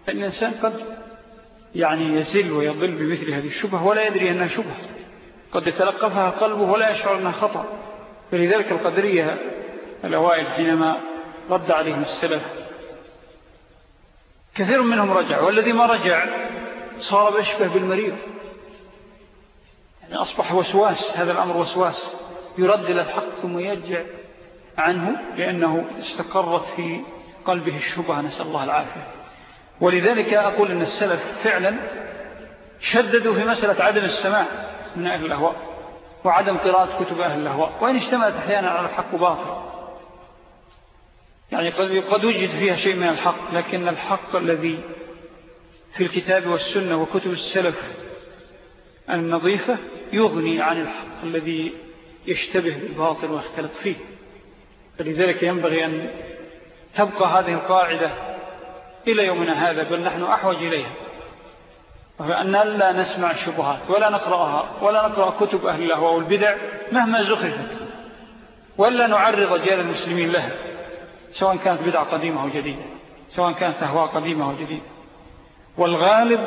Speaker 2: فالإنسان قد يعني يزل ويضل بمثل هذه الشبهة ولا يدري أنها شبهة. قد يتلقفها قلبه ولا يشعر أنها خطأ. فلذلك القدرية الأوائل حينما رد عليهم السلف كثير منهم رجع والذي ما رجع صار بشبه بالمريض. يعني أصبح وسواس هذا الأمر وسواس. يرد إلى الحق ثم يرجع عنه لأنه استقرت في قلبه الشبهة. نسأل الله العافية. ولذلك أقول أن السلف فعلا شددوا في مسألة عدم السماع من أهل الأهواء وعدم قراءة كتب أهل الأهواء وإن اشتملت أحيانا على الحق باطل. يعني قد وجد فيها شيء من الحق لكن الحق الذي في الكتاب والسنة وكتب السلف النظيفة يغني عن الحق الذي يشتبه بالباطل ويختلط فيه. فلذلك ينبغي أن تبقى هذه القاعدة إلى يومنا هذا بل نحن أحوج إليها. وأن لا نسمع الشبهات ولا نقرأها ولا نقرأ كتب أهل الله والبدع مهما زخفت ولا نعرض رجال المسلمين لها سواء كانت بدعة قديمة أو جديدة سواء كانت أهواء قديمة أو جديدة. والغالب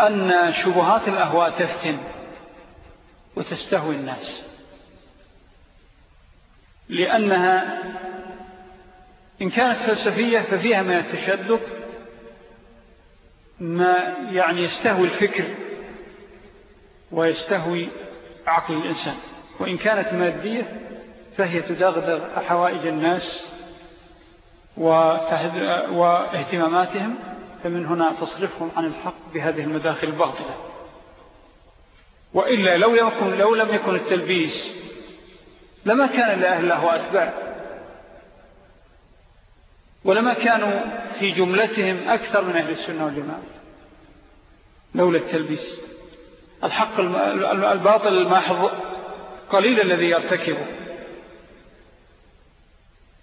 Speaker 2: أن شبهات الأهواء تفتن وتستهوي الناس لأنها إن كانت فلسفية ففيها من التشدق ما يعني يستهوي الفكر ويستهوي عقل الإنسان. وإن كانت مادية فهي تدغدغ حوائج الناس واهتماماتهم فمن هنا تصرفهم عن الحق بهذه المداخل الباطلة. وإلا لو, يكن لو لم يكن التلبيس لما كان لأهل الله وأتباع ولما كانوا في جملتهم أكثر من أهل السنة والجماعة. لولا التلبيس. الحق الباطل الماحظ قليل الذي يرتكبه.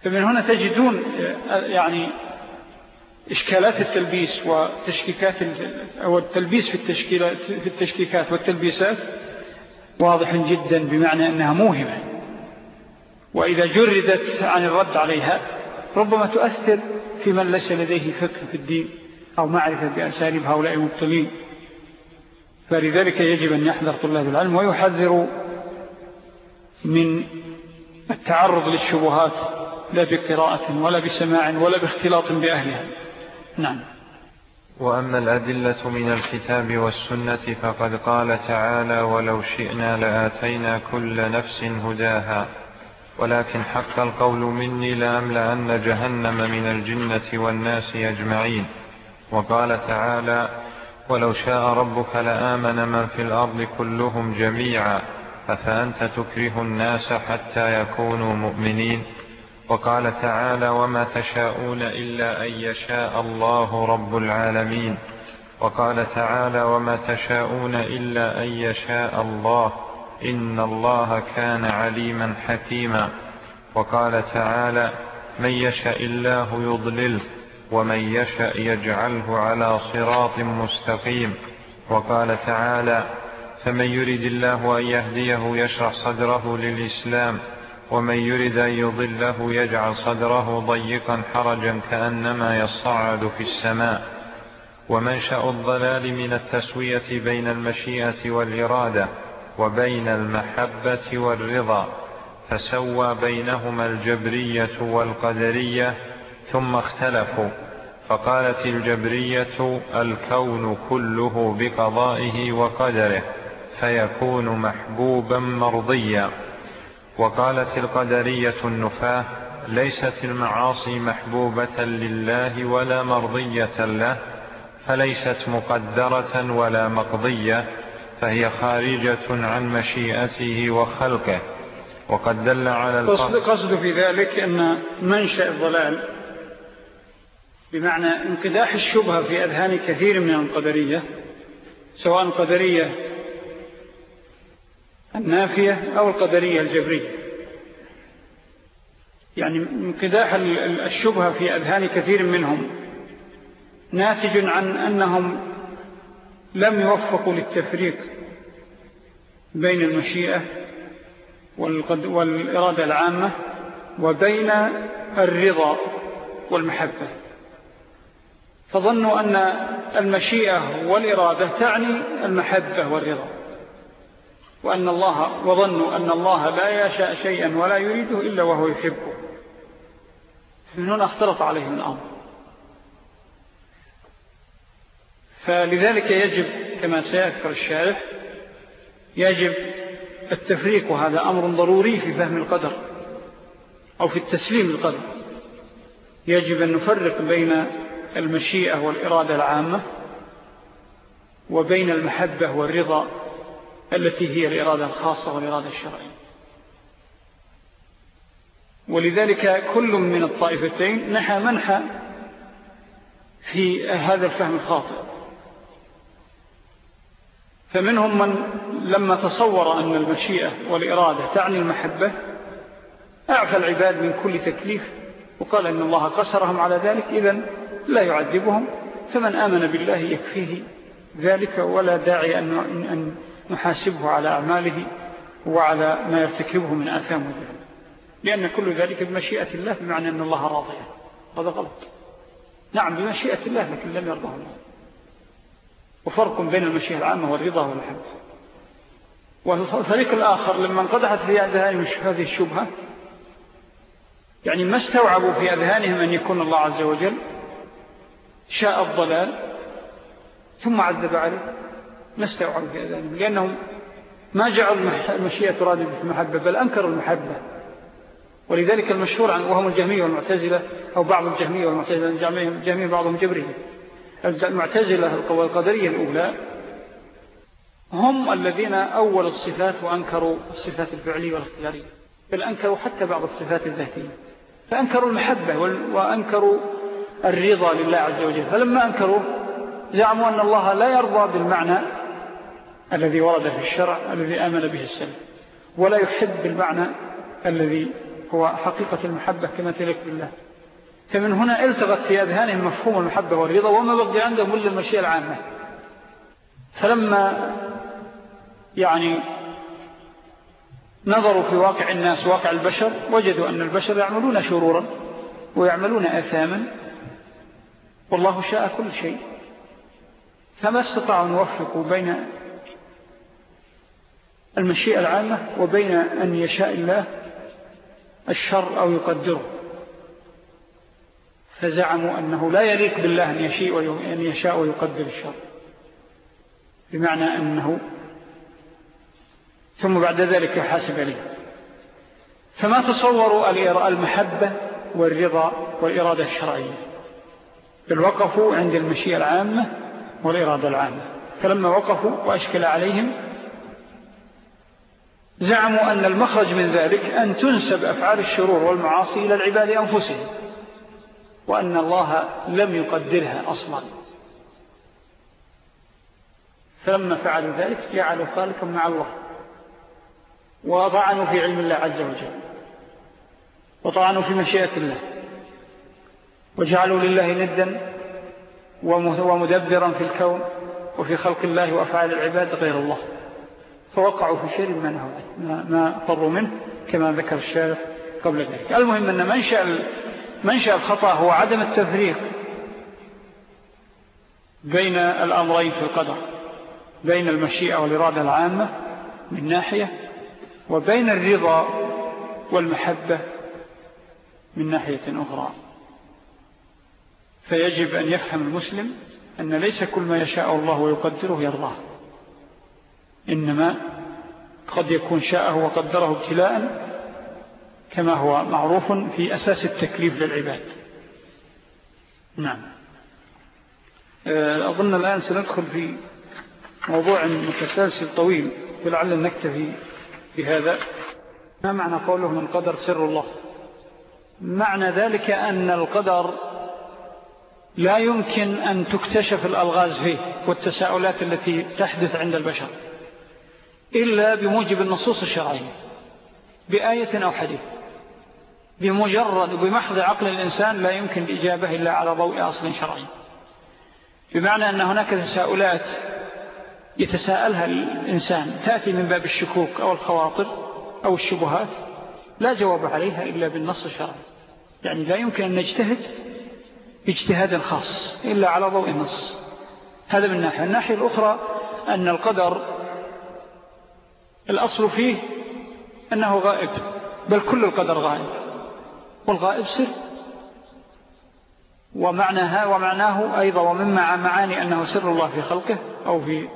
Speaker 2: فمن هنا تجدون يعني إشكالات التلبيس وتشكيكات أو التلبيس في, التشكيلات في التشكيكات والتلبيسات واضح جدا بمعنى أنها موهبة. وإذا جردت عن الرد عليها ربما تؤثر في من ليس لديه فكر في الدين أو معرفة بأساليب هؤلاء المبتلين فلذلك يجب أن يحذر طلاب العلم ويحذر من التعرض للشبهات لا بقراءة ولا بسماع ولا باختلاط بأهلها. نعم.
Speaker 3: وأما الأدلة من الكتاب والسنة فقد قال تعالى ولو شئنا لآتينا كل نفس هداها. ولكن حق القول مني لأملأن جهنم من الجنة والناس أجمعين. وقال تعالى ولو شاء ربك لآمن من في الأرض كلهم جميعا أفأنت تكره الناس حتى يكونوا مؤمنين؟ وقال تعالى وما تشاءون إلا أن يشاء الله رب العالمين. وقال تعالى وما تشاءون إلا أن يشاء الله إن الله كان عليما حكيما وقال تعالى من يشاء الله يضلله ومن يشاء يجعله على صراط مستقيم وقال تعالى فمن يرد الله أن يهديه يشرح صدره للإسلام ومن يرد أن يضله يجعل صدره ضيقا حرجا كأنما يصعد في السماء ومنشأ الضلال من التسوية بين المشيئة والإرادة وبين المحبة والرضا فسوى بينهما الجبرية والقدرية ثم اختلفوا فقالت الجبرية الكون كله بقضائه وقدره فيكون محبوبا مرضيا. وقالت القدرية النفاة ليست المعاصي محبوبة لله ولا مرضية له فليست مقدرة ولا مقضية فهي خارجة عن مشيئته وخلقه. وقد دل على
Speaker 2: القصد قصد في ذلك أن منشأ الضلال بمعنى انقداح الشبهة في أذهان كثير من القدرية سواء القدرية النافية أو القدرية الجبرية. يعني انقداح الشبهة في أذهان كثير منهم ناتج عن أنهم لم يوفقوا للتفريق بين المشيئة والإرادة العامة وبين الرضا والمحبة. فظنوا أن المشيئة والإرادة تعني المحبة والرضا. وأن الله وظنوا أن الله لا يشاء شيئا ولا يريده إلا وهو يحبه. من هنا اختلط عليهم الأمر. فلذلك يجب كما سيذكر الشارح يجب التفريق وهذا أمر ضروري في فهم القدر أو في التسليم القدر. يجب أن نفرق بين المشيئة والإرادة العامة وبين المحبة والرضا التي هي الإرادة الخاصة والإرادة الشرعية. ولذلك كل من الطائفتين نحى منحى في هذا الفهم الخاطئ. فمنهم من لما تصور أن المشيئة والإرادة تعني المحبة أعفى العباد من كل تكليف وقال أن الله قسرهم على ذلك إذن لا يعذبهم فمن آمن بالله يكفيه ذلك ولا داعي أن نحاسبه على أعماله وعلى ما يرتكبه من آثام وذلك لأن كل ذلك بمشيئة الله بمعنى أن الله راضي هذا غلط. نعم بمشيئة الله لكن لم يرضه الله. وفرق بين المشيئة العامة والرضا والحب والفريق الآخر لما انقدحت في أذهانهم هذه الشبهة يعني ما استوعبوا في أذهانهم أن يكون الله عز وجل شاء الضلال ثم عذب عليه. ما استوعبوا في أذهانهم لأنهم ما جعلوا المشيئة تراد المحبة بل أنكروا المحبة. ولذلك المشهور عن وهم الجهمية والمعتزلة أو بعض الجهمية والمعتزلة الجهمية بعضهم جبرية. المعتزلة والقدرية الأولى هم الذين أول الصفات وأنكروا الصفات الفعلية والاختيارية بل أنكروا حتى بعض الصفات الذاتية. فأنكروا المحبة وأنكروا الرضا لله عز وجل. فلما أنكروا زعموا أن الله لا يرضى بالمعنى الذي ورد في الشرع الذي آمن به السلف ولا يحب بالمعنى الذي هو حقيقة المحبة كما تلك بالله. فمن هنا التغت في أذهانهم مفهوم المحبة والرضا وما بقي عندهم إلا المشيئة العامة. فلما يعني نظروا في واقع الناس واقع البشر وجدوا أن البشر يعملون شرورا ويعملون أثاما والله شاء كل شيء. فما استطاعوا أن يوفقوا بين المشيئة العامة وبين أن يشاء الله الشر أو يقدره. فزعموا أنه لا يليق بالله أن يشاء, أن يشاء ويقدر الشر. بمعنى أنه ثم بعد ذلك يحاسب عليه. فما تصوروا المحبة والرضا والإرادة الشرعية؟ بل وقفوا عند المشيئة العامة والإرادة العامة. فلما وقفوا وأشكل عليهم زعموا أن المخرج من ذلك أن تنسب أفعال الشرور والمعاصي إلى العباد أنفسهم. وأن الله لم يقدرها أصلا. فلما فعلوا ذلك جعلوا خالقا مع الله وطعنوا في علم الله عز وجل وطعنوا في مشيئة الله وجعلوا لله ندا ومدبرا في الكون وفي خلق الله وأفعال العباد غير الله. فوقعوا في شيء ما نهوا ما فروا منه كما ذكر الشارف قبل ذلك. المهم أن منشأ, منشأ الخطأ هو عدم التفريق بين الأمرين في القدر بين المشيئة والإرادة العامة من ناحية وبين الرضا والمحبة من ناحية أخرى. فيجب أن يفهم المسلم أن ليس كل ما يشاء الله ويقدره يرضاه إنما قد يكون شاءه وقدره ابتلاء كما هو معروف في أساس التكليف للعباد. نعم. آه، أظن الآن سندخل في موضوع متسلسل طويل ولعل نكتفي بهذا. ما معنى قوله من قدر سر الله؟ معنى ذلك أن القدر لا يمكن أن تكتشف الألغاز فيه والتساؤلات التي تحدث عند البشر إلا بموجب النصوص الشرعية بآية أو حديث. بمجرد وبمحض عقل الإنسان لا يمكن الإجابة إلا على ضوء أصل شرعي. بمعنى أن هناك تساؤلات يتساءلها الإنسان. تأتي من باب الشكوك أو الخواطر أو الشبهات لا جواب عليها إلا بالنص الشرعي. يعني لا يمكن أن نجتهد اجتهاد خاص إلا على ضوء النص هذا من ناحية. الناحية الأخرى أن القدر الأصل فيه أنه غائب بل كل القدر غائب. والغائب سر ومعناها ومعناه أيضا ومن معاني أنه سر الله في خلقه أو في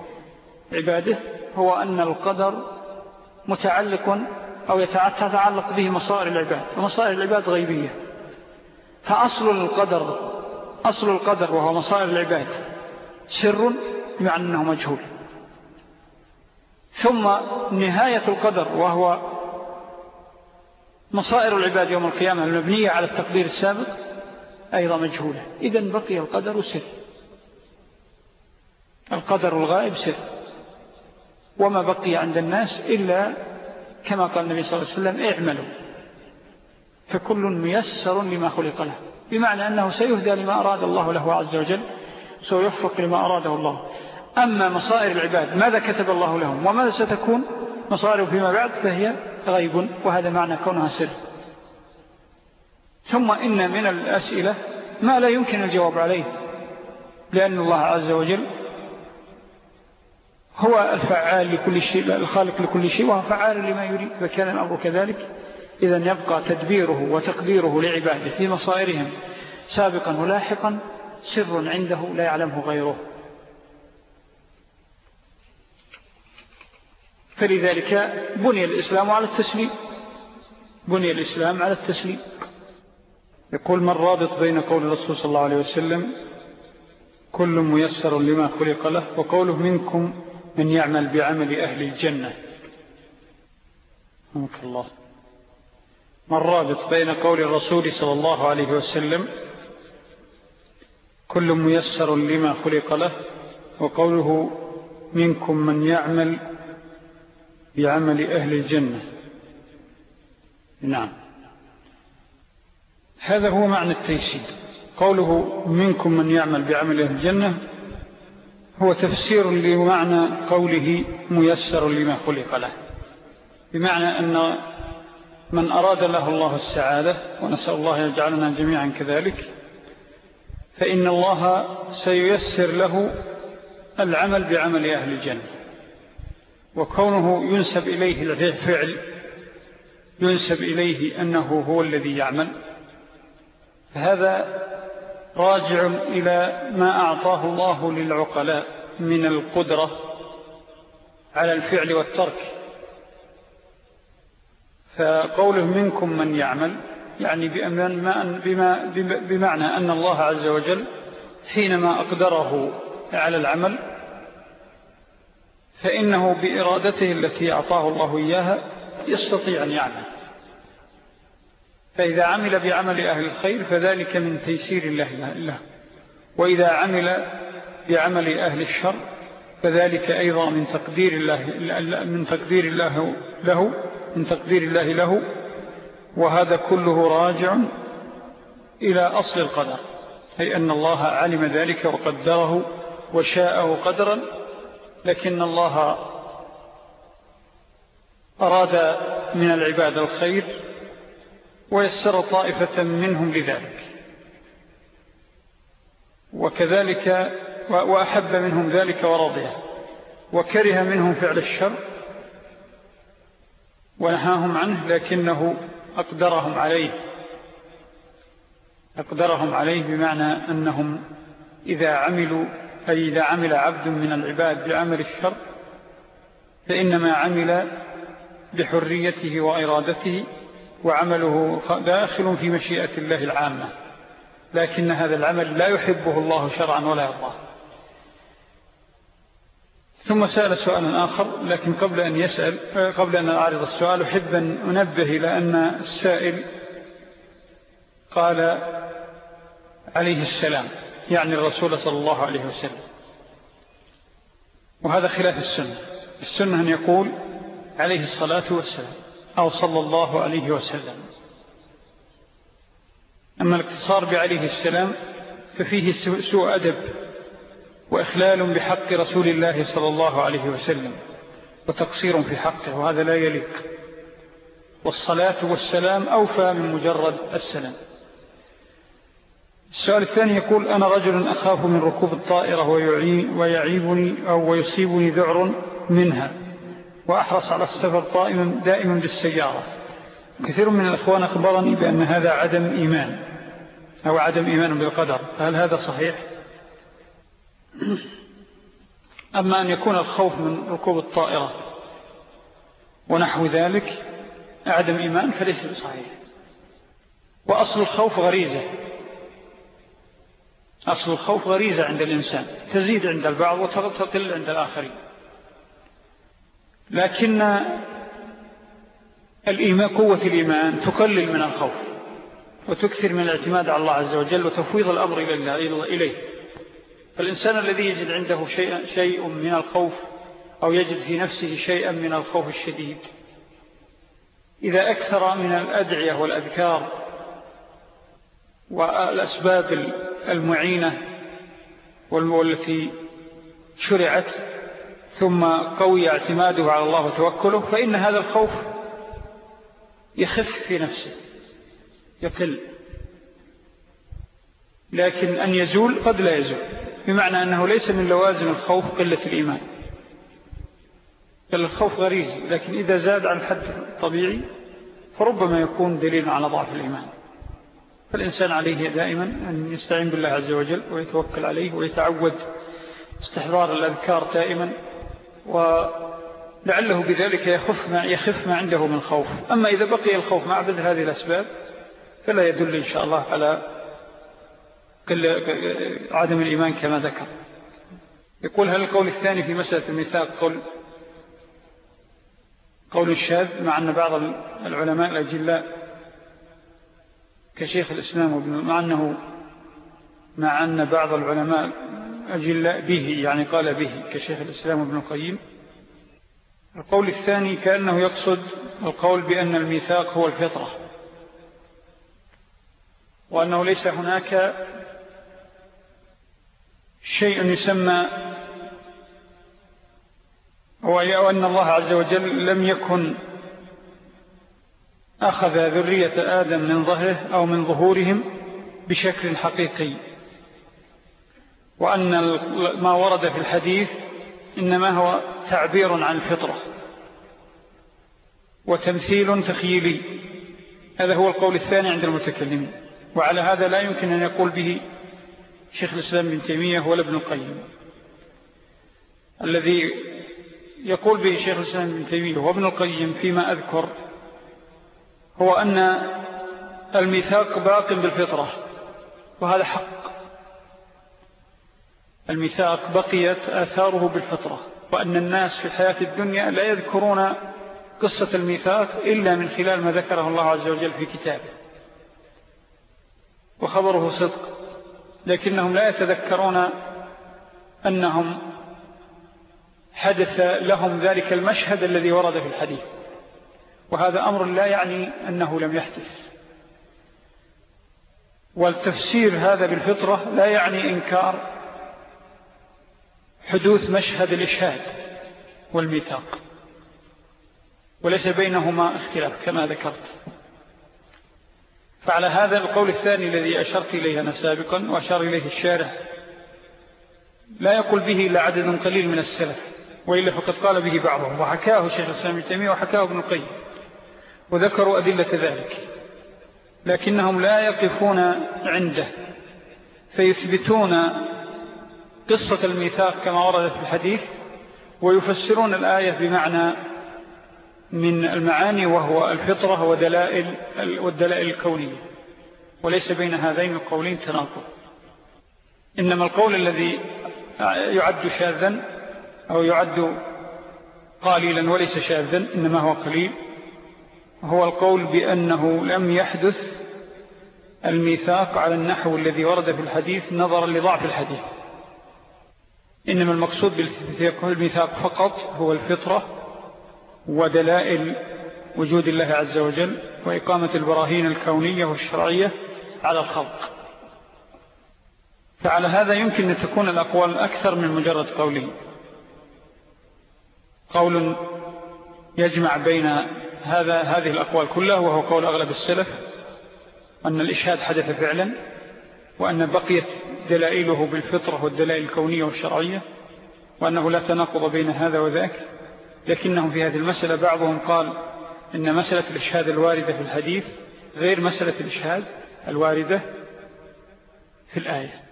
Speaker 2: عباده هو أن القدر متعلق أو يتعلق به مصائر العباد ومصائر العباد غيبية. فأصل القدر أصل القدر وهو مصائر العباد سر بمعنى أنه مجهول. ثم نهاية القدر وهو مصائر العباد يوم القيامة المبنية على التقدير السابق أيضا مجهولة. إذن بقي القدر سر. القدر الغائب سر. وما بقي عند الناس إلا كما قال النبي صلى الله عليه وسلم اعملوا. فكل ميسر لما خلق له. بمعنى أنه سيهدى لما أراد الله له عز وجل سيوفق لما أراده الله. أما مصائر العباد ماذا كتب الله لهم؟ وماذا ستكون؟ مصائر فيما بعد فهي غيب وهذا معنى كونها سر. ثم إن من الأسئلة ما لا يمكن الجواب عليه لأن الله عز وجل هو الفعال لكل شيء الخالق لكل شيء وهو فعال لما يريد فكان الأمر كذلك. إذا يبقى تدبيره وتقديره لعباده في مصائرهم سابقا ولاحقا سر عنده لا يعلمه غيره. فلذلك بني الإسلام على التسليم. بني الإسلام على التسليم. يقول من رابط بين قول الرسول صلى الله عليه وسلم كل ميسر لما خلق له وقوله منكم من يعمل بعمل أهل الجنة. رحمك الله. من رابط بين قول الرسول صلى الله عليه وسلم كل ميسر لما خلق له وقوله منكم من يعمل بعمل أهل الجنة. نعم. هذا هو معنى التيسير قوله منكم من يعمل بعمل أهل الجنة هو تفسير لمعنى قوله ميسر لما خلق له. بمعنى أن من أراد له الله السعادة ونسأل الله يجعلنا جميعا كذلك فإن الله سييسر له العمل بعمل أهل الجنة. وكونه ينسب إليه الفعل ينسب إليه أنه هو الذي يعمل. فهذا راجع إلى ما أعطاه الله للعقلاء من القدرة على الفعل والترك. فقوله منكم من يعمل يعني بمعنى أن الله عز وجل حينما أقدره على العمل فإنه بإرادته التي أعطاه الله إياها يستطيع أن يعمل. فإذا عمل بعمل أهل الخير فذلك من تيسير الله له. وإذا عمل بعمل أهل الشر فذلك أيضا من تقدير الله من تقدير الله له من تقدير الله له. وهذا كله راجع إلى أصل القدر أي أن الله علم ذلك وقدره وشاءه قدرا لكن الله أراد من العباد الخير ويسر طائفة منهم لذلك. وكذلك وأحب منهم ذلك ورضيه. وكره منهم فعل الشر ونهاهم عنه لكنه أقدرهم عليه. أقدرهم عليه بمعنى أنهم إذا عملوا أي إذا عمل عبد من العباد بعمل الشر فإنما عمل بحريته وإرادته وعمله داخل في مشيئة الله العامة. لكن هذا العمل لا يحبه الله شرعا ولا يرضاه. ثم سأل سؤالا آخر لكن قبل أن يسأل قبل أن أعرض السؤال أحب أن أنبه إلى أن السائل قال عليه السلام. يعني الرسول صلى الله عليه وسلم. وهذا خلاف السنة. السنة أن يقول عليه الصلاة والسلام أو صلى الله عليه وسلم. أما الاقتصار بعليه السلام ففيه سوء أدب وإخلال بحق رسول الله صلى الله عليه وسلم وتقصير في حقه وهذا لا يليق. والصلاة والسلام أوفى من مجرد السلام. السؤال الثاني يقول أنا رجل أخاف من ركوب الطائرة ويعيبني أو ويصيبني ذعر منها وأحرص على السفر طائما دائما بالسيارة. كثير من الأخوان أخبرني بأن هذا عدم إيمان أو عدم إيمان بالقدر. هل هذا صحيح؟ أما أن يكون الخوف من ركوب الطائرة ونحو ذلك عدم إيمان فليس بصحيح. وأصل الخوف غريزة. أصل الخوف غريزة عند الإنسان تزيد عند البعض وتقل عند الآخرين. لكن الإيمان قوة الإيمان تقلل من الخوف وتكثر من الاعتماد على الله عز وجل وتفويض الأمر إليه. فالإنسان الذي يجد عنده شيء, شيء من الخوف أو يجد في نفسه شيئا من الخوف الشديد إذا أكثر من الأدعية والأذكار والأسباب المعينة والتي شرعت ثم قوي اعتماده على الله وتوكله فإن هذا الخوف يخف في نفسه يقل. لكن أن يزول قد لا يزول بمعنى أنه ليس من لوازم الخوف قلة الإيمان. بل الخوف غريزي لكن إذا زاد عن الحد الطبيعي فربما يكون دليل على ضعف الإيمان. فالإنسان عليه دائما أن يستعين بالله عز وجل ويتوكل عليه ويتعود استحضار الأذكار دائما ولعله بذلك يخف ما, يخف ما عنده من خوف. أما إذا بقي الخوف مع بذل هذه الأسباب فلا يدل إن شاء الله على عدم الإيمان كما ذكر. يقول هل القول الثاني في مسألة الميثاق قول قول الشاذ مع أن بعض العلماء الأجلاء كشيخ الإسلام مع أنه مع أن بعض العلماء أجلاء به يعني قال به كشيخ الإسلام وابن القيم. القول الثاني كأنه يقصد القول بأن الميثاق هو الفطرة وأنه ليس هناك شيء يسمى وأن الله عز وجل لم يكن أخذ ذرية آدم من ظهره أو من ظهورهم بشكل حقيقي. وأن ما ورد في الحديث إنما هو تعبير عن الفطرة وتمثيل تخيلي هذا هو القول الثاني عند المتكلمين. وعلى هذا لا يمكن أن يقول به شيخ الإسلام بن تيمية ولا ابن القيم. الذي يقول به شيخ الإسلام بن تيمية وابن القيم فيما أذكر هو أن الميثاق باق بالفطرة وهذا حق. الميثاق بقيت آثاره بالفطرة وأن الناس في الحياة الدنيا لا يذكرون قصة الميثاق إلا من خلال ما ذكره الله عز وجل في كتابه. وخبره صدق لكنهم لا يتذكرون أنهم حدث لهم ذلك المشهد الذي ورد في الحديث. وهذا أمر لا يعني أنه لم يحدث. والتفسير هذا بالفطرة لا يعني إنكار حدوث مشهد الإشهاد والميثاق وليس بينهما اختلاف كما ذكرت. فعلى هذا القول الثاني الذي أشرت إليه أنا سابقا وأشار إليه الشارع لا يقول به إلا عدد قليل من السلف وإلا فقد قال به بعضهم وحكاه شيخ الإسلام التيمية وحكاه ابن القيم. وذكروا أدلة ذلك. لكنهم لا يقفون عنده. فيثبتون قصة الميثاق كما وردت في الحديث ويفسرون الآية بمعنى من المعاني وهو الفطرة ودلائل والدلائل الكونية. وليس بين هذين القولين تناقض. إنما القول الذي يعد شاذا أو يعد قليلا وليس شاذا إنما هو قليل. هو القول بأنه لم يحدث الميثاق على النحو الذي ورد في الحديث نظرا لضعف الحديث. إنما المقصود بالميثاق فقط هو الفطرة ودلائل وجود الله عز وجل وإقامة البراهين الكونية والشرعية على الخلق. فعلى هذا يمكن أن تكون الأقوال أكثر من مجرد قوله قول يجمع بين هذا هذه الأقوال كلها وهو قول أغلب السلف أن الإشهاد حدث فعلا وأن بقيت دلائله بالفطرة والدلائل الكونية والشرعية وأنه لا تناقض بين هذا وذاك. لكنهم في هذه المسألة بعضهم قال إن مسألة الإشهاد الواردة في الحديث غير مسألة الإشهاد الواردة في الآية.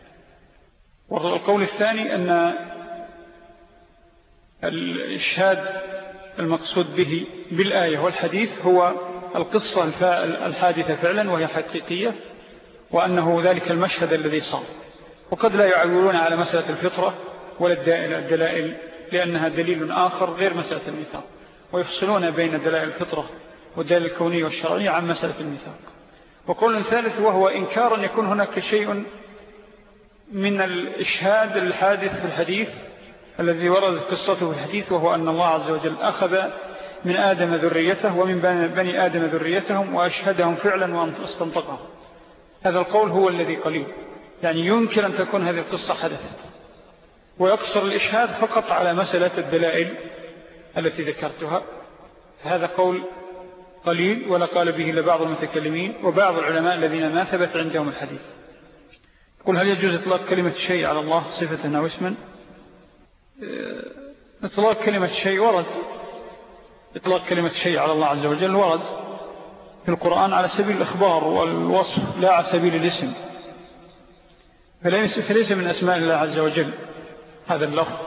Speaker 2: والقول الثاني أن الإشهاد المقصود به بالآية والحديث هو القصة الحادثة فعلا وهي حقيقية وأنه ذلك المشهد الذي صار وقد لا يعولون على مسألة الفطرة ولا الدلائل لأنها دليل آخر غير مسألة الميثاق ويفصلون بين دلائل الفطرة والدلائل الكونية والشرعية عن مسألة الميثاق. وقول ثالث وهو إنكار أن يكون هناك شيء من الإشهاد الحادث في الحديث الذي وردت قصته في الحديث وهو أن الله عز وجل أخذ من آدم ذريته ومن بني آدم ذريتهم وأشهدهم فعلا واستنطقهم هذا القول هو الذي قليل. يعني يمكن أن تكون هذه القصة حدثت. ويقصر الإشهاد فقط على مسألة الدلائل التي ذكرتها. فهذا قول قليل ولا قال به إلا بعض المتكلمين وبعض العلماء الذين ما ثبت عندهم الحديث. قل هل يجوز إطلاق كلمة شيء على الله صفة أو اسما؟ إطلاق كلمة شيء ورد. إطلاق كلمة شيء على الله عز وجل ورد في القرآن على سبيل الإخبار والوصف لا على سبيل الاسم. فليس من أسماء الله عز وجل هذا اللفظ.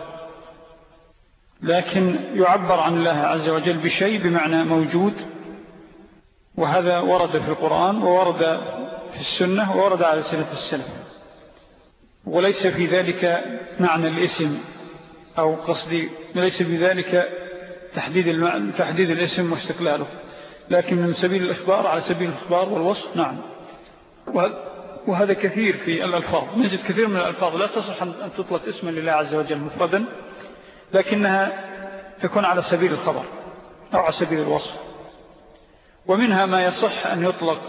Speaker 2: لكن يعبر عن الله عز وجل بشيء بمعنى موجود. وهذا ورد في القرآن وورد في السنة وورد على سنة السلف. وليس في ذلك معنى الاسم. أو قصدي ليس في ذلك تحديد, تحديد الاسم واستقلاله لكن من سبيل الإخبار على سبيل الإخبار والوصف نعم. وهذا كثير في الألفاظ. نجد كثير من الألفاظ. لا تصح أن تطلق اسما لله عز وجل مفردا لكنها تكون على سبيل الخبر أو على سبيل الوصف. ومنها ما يصح أن يطلق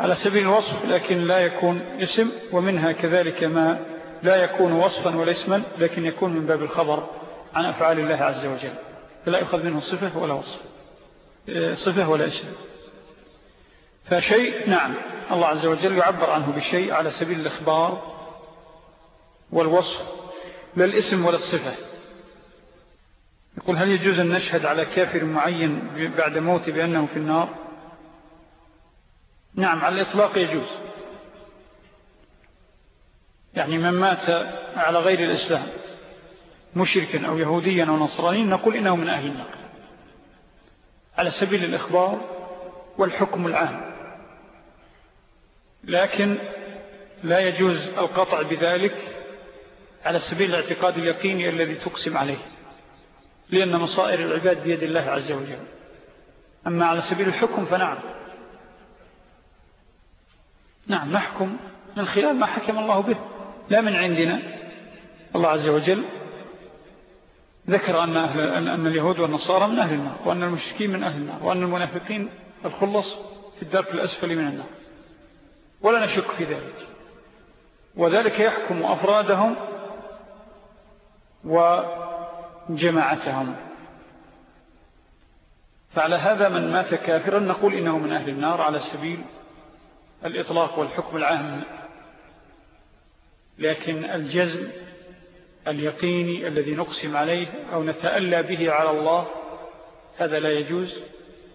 Speaker 2: على سبيل الوصف لكن لا يكون اسم ومنها كذلك ما لا يكون وصفا ولا اسما لكن يكون من باب الخبر عن أفعال الله عز وجل. فلا يأخذ منه صفة ولا وصف. صفة ولا اسم. فشيء نعم الله عز وجل يعبر عنه بالشيء على سبيل الإخبار والوصف لا الاسم ولا الصفة. يقول هل يجوز أن نشهد على كافر معين بعد موت بأنه في النار؟ نعم على الإطلاق يجوز. يعني من مات على غير الإسلام مشركا أو يهوديا أو نصرانيا نقول إنه من أهل النار على سبيل الإخبار والحكم العام. لكن لا يجوز القطع بذلك على سبيل الاعتقاد اليقيني الذي تقسم عليه لأن مصائر العباد بيد الله عز وجل. أما على سبيل الحكم فنعم. نعم نحكم من خلال ما حكم الله به. لا من عندنا. الله عز وجل ذكر أن, أهل أن اليهود والنصارى من أهل النار وأن المشركين من أهل النار وأن المنافقين الخلص في الدرك الأسفل من النار. ولا نشك في ذلك. وذلك يحكم أفرادهم وجماعتهم. فعلى هذا من مات كافرا نقول إنه من أهل النار على سبيل الإطلاق والحكم العام لكن الجزم اليقيني الذي نقسم عليه أو نتألى به على الله هذا لا يجوز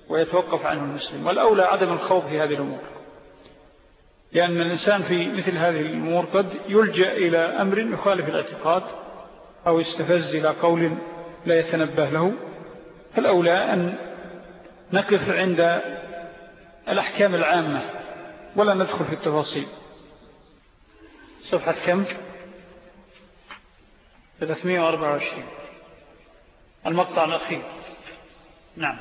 Speaker 2: ويتوقف عنه المسلم. والأولى عدم الخوف في هذه الأمور. لأن الإنسان في مثل هذه الأمور قد يلجأ إلى أمر يخالف الاعتقاد أو يستفز إلى قول لا يتنبه له. فالأولى أن نقف عند الأحكام العامة ولا ندخل في التفاصيل. صفحة كم؟ 324 المقطع الأخير. نعم.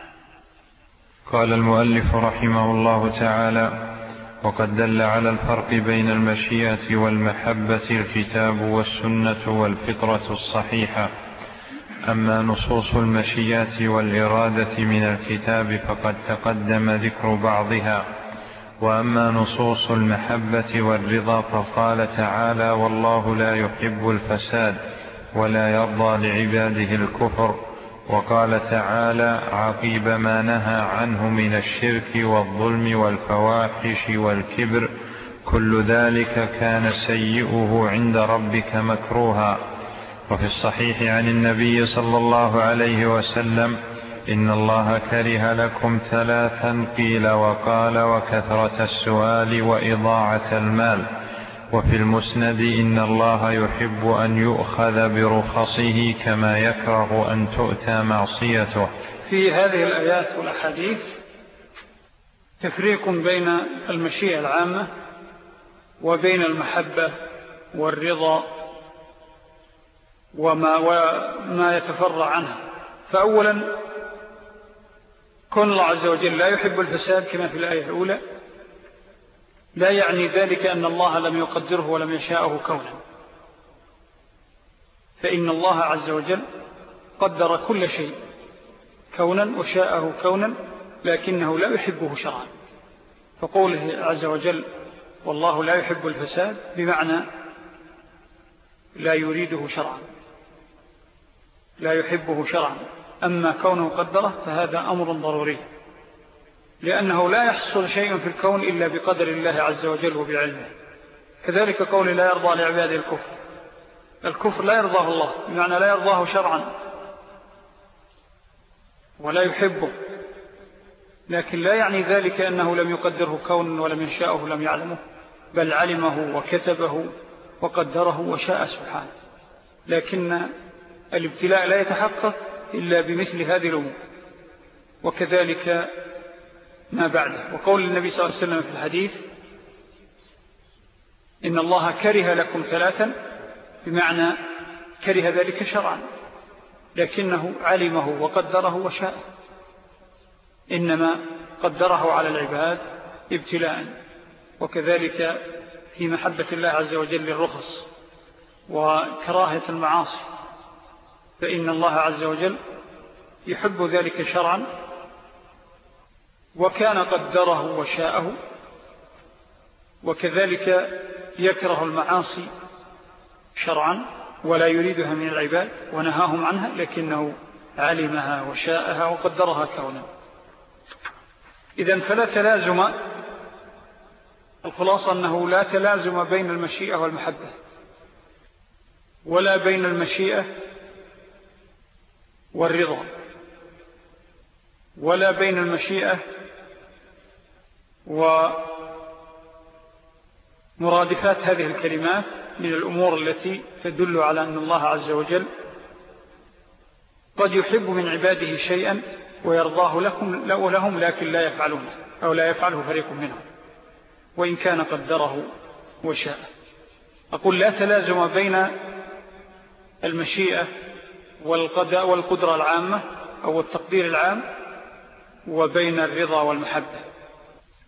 Speaker 3: قال المؤلف رحمه الله تعالى وقد دل على الفرق بين المشيئة والمحبة الكتاب والسنة والفطرة الصحيحة. أما نصوص المشيئة والإرادة من الكتاب فقد تقدم ذكر بعضها. وأما نصوص المحبة والرضا فقال تعالى والله لا يحب الفساد ولا يرضى لعباده الكفر وقال تعالى عقيب ما نهى عنه من الشرك والظلم والفواحش والكبر كل ذلك كان سيئه عند ربك مكروها وفي الصحيح عن النبي صلى الله عليه وسلم إن الله كره لكم ثلاثا قيل وقال وكثرة السؤال وإضاعة المال. وفي المسند إن الله يحب أن يؤخذ برخصه كما يكره أن تؤتى معصيته.
Speaker 2: في هذه الآيات والأحاديث تفريق بين المشيئة العامة وبين المحبة والرضا وما, وما يتفرع عنها. فأولا كون الله عز وجل لا يحب الفساد كما في الآية الأولى لا يعني ذلك أن الله لم يقدره ولم يشاءه كونا. فإن الله عز وجل قدر كل شيء كونا وشاءه كونا لكنه لا يحبه شرعا. فقوله عز وجل والله لا يحب الفساد بمعنى لا يريده شرعا لا يحبه شرعا. أما كونه قدره فهذا أمر ضروري لأنه لا يحصل شيء في الكون إلا بقدر الله عز وجل وبعلمه. كذلك قول لا يرضى لعباده الكفر. الكفر لا يرضاه الله بمعنى لا يرضاه شرعا ولا يحبه لكن لا يعني ذلك أنه لم يقدره كون ولم يشاءه لم يعلمه بل علمه وكتبه وقدره وشاء سبحانه. لكن الابتلاء لا يتحقق إلا بمثل هذه الأمور. وكذلك ما بعده. وقول النبي صلى الله عليه وسلم في الحديث إن الله كره لكم ثلاثا بمعنى كره ذلك شرعا لكنه علمه وقدره وشاء إنما قدره على العباد ابتلاء. وكذلك في محبة الله عز وجل الرخص وكراهة المعاصي. فإن الله عز وجل يحب ذلك شرعا وكان قدره وشاءه وكذلك يكره المعاصي شرعا ولا يريدها من العباد ونهاهم عنها لكنه علمها وشاءها وقدرها كونا. إذن فلا تلازم الخلاصة أنه لا تلازم بين المشيئة والمحبة ولا بين المشيئة والرضا. ولا بين المشيئة ومرادفات هذه الكلمات من الأمور التي تدل على أن الله عز وجل قد يحب من عباده شيئا ويرضاه لكم لهم لكن لا يفعلونه أو لا يفعله فريق منهم وإن كان قدره وشاء. أقول لا تلازم بين المشيئة والقدرة العامة أو التقدير العام وبين الرضا والمحبة.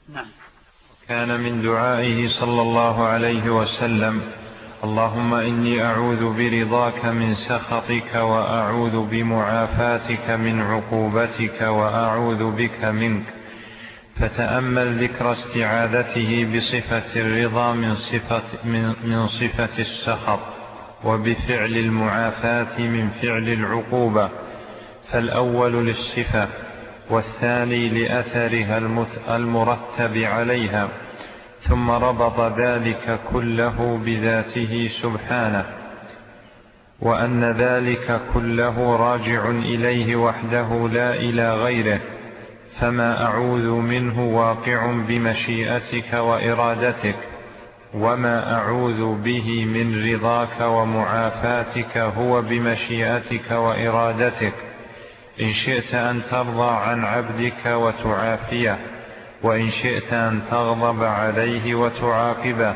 Speaker 2: نعم.
Speaker 3: كان من دعائه صلى الله عليه وسلم اللهم إني أعوذ برضاك من سخطك وأعوذ بمعافاتك من عقوبتك وأعوذ بك منك. فتأمل ذكر استعاذته بصفة الرضا من صفة, من, من صفة السخط. وبفعل المعافاة من فعل العقوبة فالأول للصفة والثاني لأثرها المرتب عليها ثم ربط ذلك كله بذاته سبحانه وأن ذلك كله راجع إليه وحده لا إلى غيره فما أعوذ منه واقع بمشيئتك وإرادتك. وما أعوذ به من رضاك ومعافاتك هو بمشيئتك وإرادتك إن شئت أن ترضى عن عبدك وتعافيه وإن شئت أن تغضب عليه وتعاقبه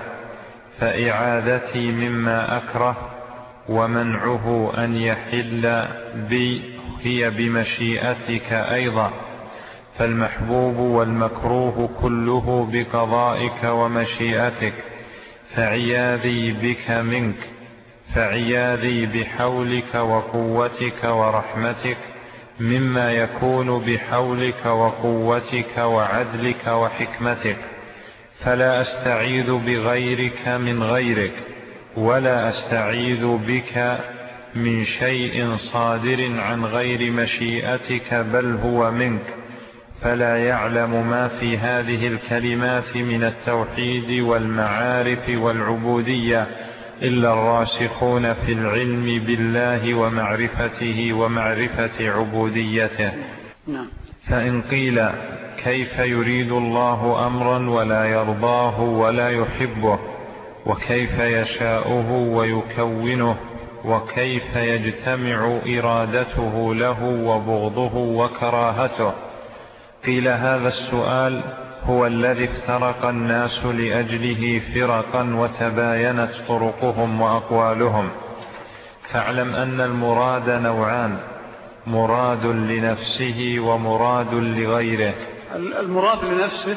Speaker 3: فإعادتي مما أكره ومنعه أن يحل بي هي بمشيئتك أيضا فالمحبوب والمكروه كله بقضائك ومشيئتك فعياذي بك منك فعياذي بحولك وقوتك ورحمتك مما يكون بحولك وقوتك وعدلك وحكمتك. فلا أستعيذ بغيرك من غيرك ولا أستعيذ بك من شيء صادر عن غير مشيئتك بل هو منك. فلا يعلم ما في هذه الكلمات من التوحيد والمعارف والعبودية إلا الراسخون في العلم بالله ومعرفته ومعرفة عبوديته نعم. فإن قيل كيف يريد الله أمرا ولا يرضاه ولا يحبه وكيف يشاؤه ويكونه وكيف يجتمع إرادته له وبغضه وكراهته قيل هذا السؤال هو الذي افترق الناس لأجله فرقا وتباينت طرقهم وأقوالهم. فاعلم أن المراد نوعان مراد لنفسه ومراد لغيره.
Speaker 2: المراد لنفسه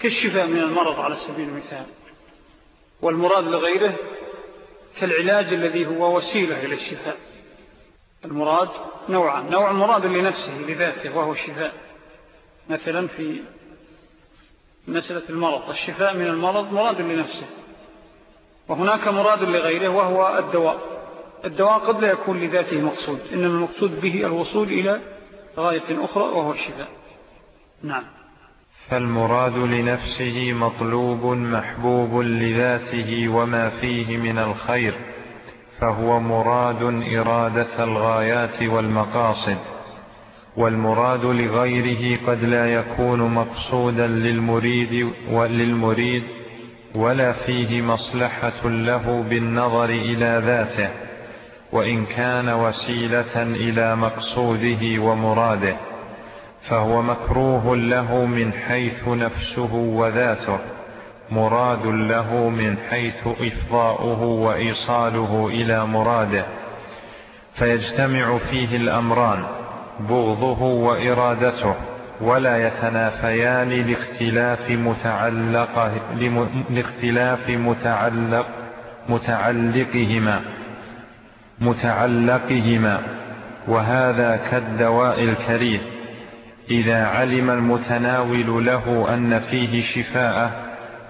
Speaker 2: كالشفاء من المرض على سبيل المثال والمراد لغيره كالعلاج الذي هو وسيلة إلى الشفاء. المراد نوعا نوع مراد لنفسه لذاته وهو الشفاء مثلا في مسألة المرض. الشفاء من المرض مراد لنفسه وهناك مراد لغيره وهو الدواء. الدواء قد لا يكون لذاته مقصود إنما المقصود به الوصول إلى غاية أخرى وهو الشفاء. نعم.
Speaker 3: فالمراد لنفسه مطلوب محبوب لذاته وما فيه من الخير فهو مراد إرادة الغايات والمقاصد. والمراد لغيره قد لا يكون مقصودا للمريد وللمريد ولا فيه مصلحة له بالنظر إلى ذاته وإن كان وسيلة إلى مقصوده ومراده فهو مكروه له من حيث نفسه وذاته مراد له من حيث إفضاؤه وإيصاله إلى مراده فيجتمع فيه الأمران. بغضه وإرادته ولا يتنافيان لاختلاف متعلق لاختلاف متعلق متعلقهما. متعلقهما. وهذا كالدواء الكريه. إذا علم المتناول له أن فيه شفاءه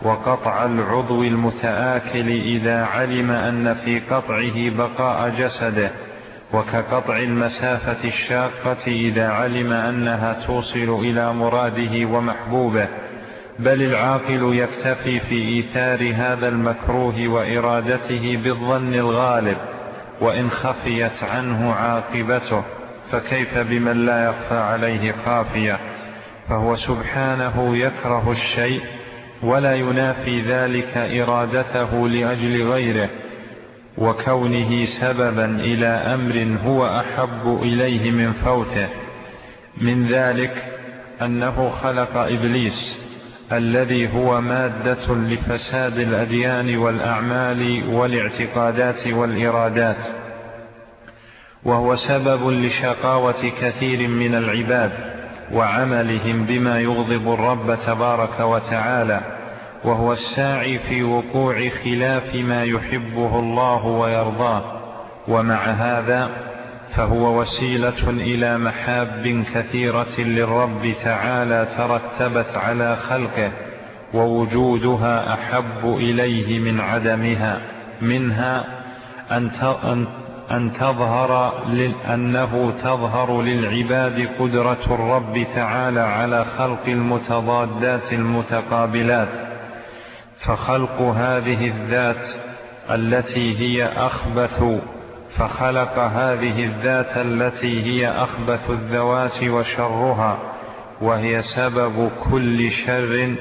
Speaker 3: وقطع العضو المتآكل إذا علم أن في قطعه بقاء جسده وكقطع المسافة الشاقة إذا علم أنها توصل إلى مراده ومحبوبه بل العاقل يكتفي في إيثار هذا المكروه وإرادته بالظن الغالب وإن خفيت عنه عاقبته فكيف بمن لا يخفى عليه خافية؟ فهو سبحانه يكره الشيء ولا ينافي ذلك إرادته لأجل غيره. وكونه سببا إلى أمر هو أحب إليه من فوته. من ذلك أنه خلق إبليس الذي هو مادة لفساد الأديان والأعمال والاعتقادات والإرادات وهو سبب لشقاوة كثير من العباد وعملهم بما يغضب الرب تبارك وتعالى. وهو الساعي في وقوع خلاف ما يحبه الله ويرضاه. ومع هذا فهو وسيلة إلى محاب كثيرة للرب تعالى ترتبت على خلقه ووجودها أحب إليه من عدمها منها أن تظهر أنه تظهر للعباد قدرة الرب تعالى على خلق المتضادات المتقابلات. فخلق هذه الذات التي هي أخبث فخلق هذه الذات التي هي أخبث الذوات وشرها وهي سبب كل شر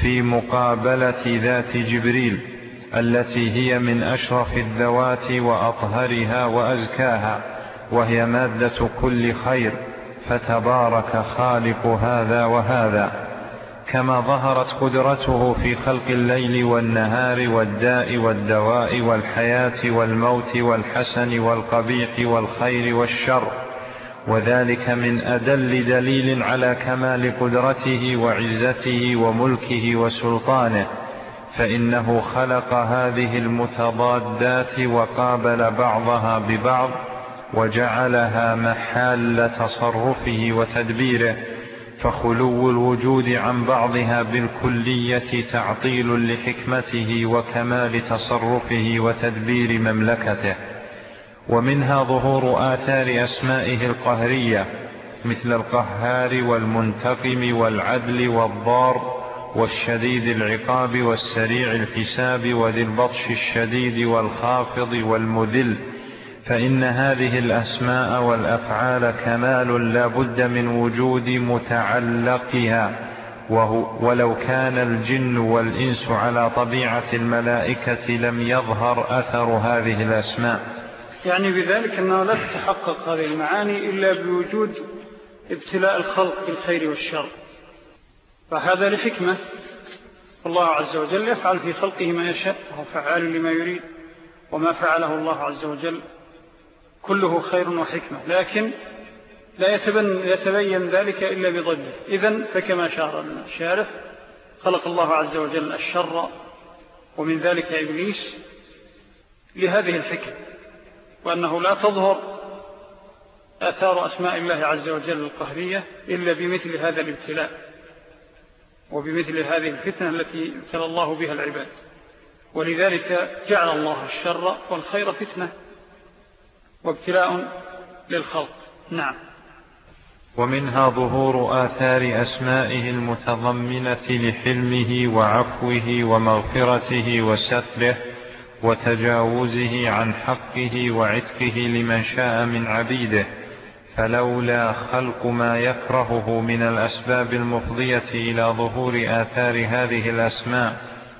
Speaker 3: في مقابلة ذات جبريل التي هي من أشرف الذوات وأطهرها وأزكاها وهي مادة كل خير فتبارك خالق هذا وهذا. كما ظهرت قدرته في خلق الليل والنهار والداء والدواء والحياة والموت والحسن والقبيح والخير والشر وذلك من أدل دليل على كمال قدرته وعزته وملكه وسلطانه فإنه خلق هذه المتضادات وقابل بعضها ببعض وجعلها محال تصرفه وتدبيره. فخلو الوجود عن بعضها بالكلية تعطيل لحكمته وكمال تصرفه وتدبير مملكته. ومنها ظهور آثار أسمائه القهرية مثل القهار والمنتقم والعدل والضار والشديد العقاب والسريع الحساب وذي البطش الشديد والخافض والمذل فإن هذه الأسماء والأفعال كمال لا بد من وجود متعلقها وهو ولو كان الجن والإنس على طبيعة الملائكة لم يظهر أثر هذه الأسماء.
Speaker 2: يعني بذلك أنه لا تتحقق هذه المعاني إلا بوجود ابتلاء الخلق بالخير والشر. فهذا لحكمة. الله عز وجل يفعل في خلقه ما يشاء وهو فعال لما يريد وما فعله الله عز وجل كله خير وحكمة. لكن لا يتبين ذلك إلا بضده إذن فكما لنا الشارف خلق الله عز وجل الشر ومن ذلك إبليس لهذه الفكرة وأنه لا تظهر آثار أسماء الله عز وجل القهرية إلا بمثل هذا الابتلاء وبمثل هذه الفتنة التي ابتلى الله بها العباد. ولذلك جعل الله الشر والخير فتنة. وابتلاء للخلق. نعم.
Speaker 3: ومنها ظهور آثار أسمائه المتضمنة لحلمه وعفوه ومغفرته وستره وتجاوزه عن حقه وعتقه لمن شاء من عبيده فلولا خلق ما يكرهه من الأسباب المفضية إلى ظهور آثار هذه الأسماء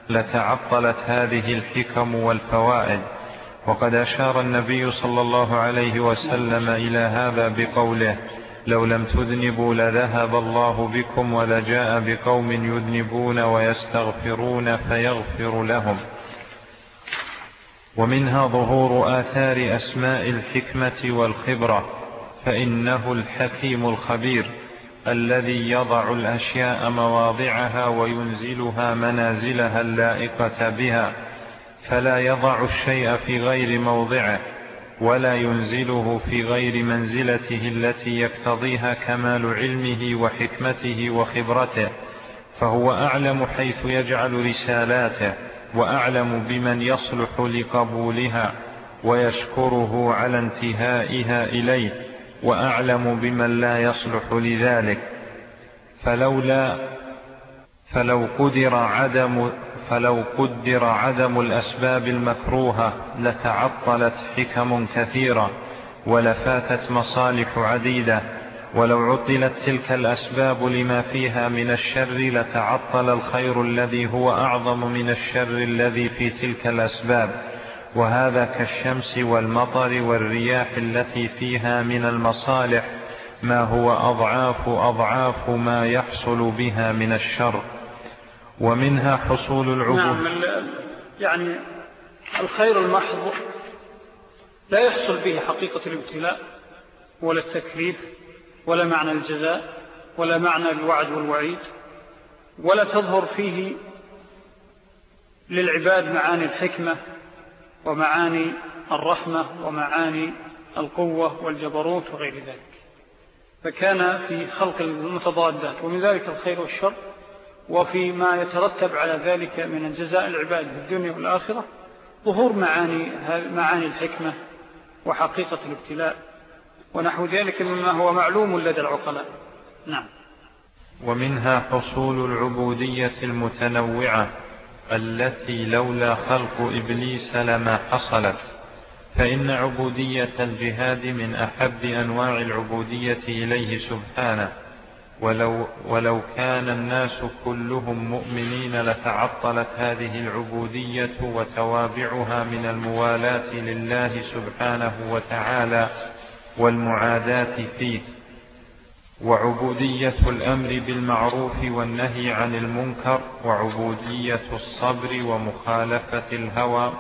Speaker 3: لتعطلت هذه الحكم والفوائد. وقد أشار النبي صلى الله عليه وسلم إلى هذا بقوله لو لم تذنبوا لذهب الله بكم ولجاء بقوم يذنبون ويستغفرون فيغفر لهم. ومنها ظهور آثار أسماء الحكمة والخبرة فإنه الحكيم الخبير الذي يضع الأشياء مواضعها وينزلها منازلها اللائقة بها. فلا يضع الشيء في غير موضعه ولا ينزله في غير منزلته التي يقتضيها كمال علمه وحكمته وخبرته فهو أعلم حيث يجعل رسالاته وأعلم بمن يصلح لقبولها ويشكره على انتهائها إليه وأعلم بمن لا يصلح لذلك. فلولا فلو قدر عدم فلو قدر عدم الأسباب المكروهة لتعطلت حكم كثيرة ولفاتت مصالح عديدة ولو عطلت تلك الأسباب لما فيها من الشر لتعطل الخير الذي هو أعظم من الشر الذي في تلك الأسباب. وهذا كالشمس والمطر والرياح التي فيها من المصالح ما هو أضعاف أضعاف ما يحصل بها من الشر. ومنها حصول العبود
Speaker 2: نعم يعني الخير المحض لا يحصل به حقيقة الابتلاء ولا التكليف ولا معنى الجزاء ولا معنى الوعد والوعيد ولا تظهر فيه للعباد معاني الحكمة ومعاني الرحمة ومعاني القوة والجبروت وغير ذلك. فكان في خلق المتضادات ومن ذلك الخير والشر وفي ما يترتب على ذلك من الجزاء العباد في الدنيا والآخرة ظهور معاني, معاني الحكمة وحقيقة الابتلاء. ونحو ذلك مما هو معلوم لدى العقلاء. نعم.
Speaker 3: ومنها حصول العبودية المتنوعة التي لولا خلق إبليس لما حصلت. فإن عبودية الجهاد من أحب أنواع العبودية إليه سبحانه. ولو, ولو كان الناس كلهم مؤمنين لتعطلت هذه العبودية وتوابعها من الموالاة لله سبحانه وتعالى والمعاداة فيه. وعبودية الأمر بالمعروف والنهي عن المنكر وعبودية الصبر ومخالفة الهوى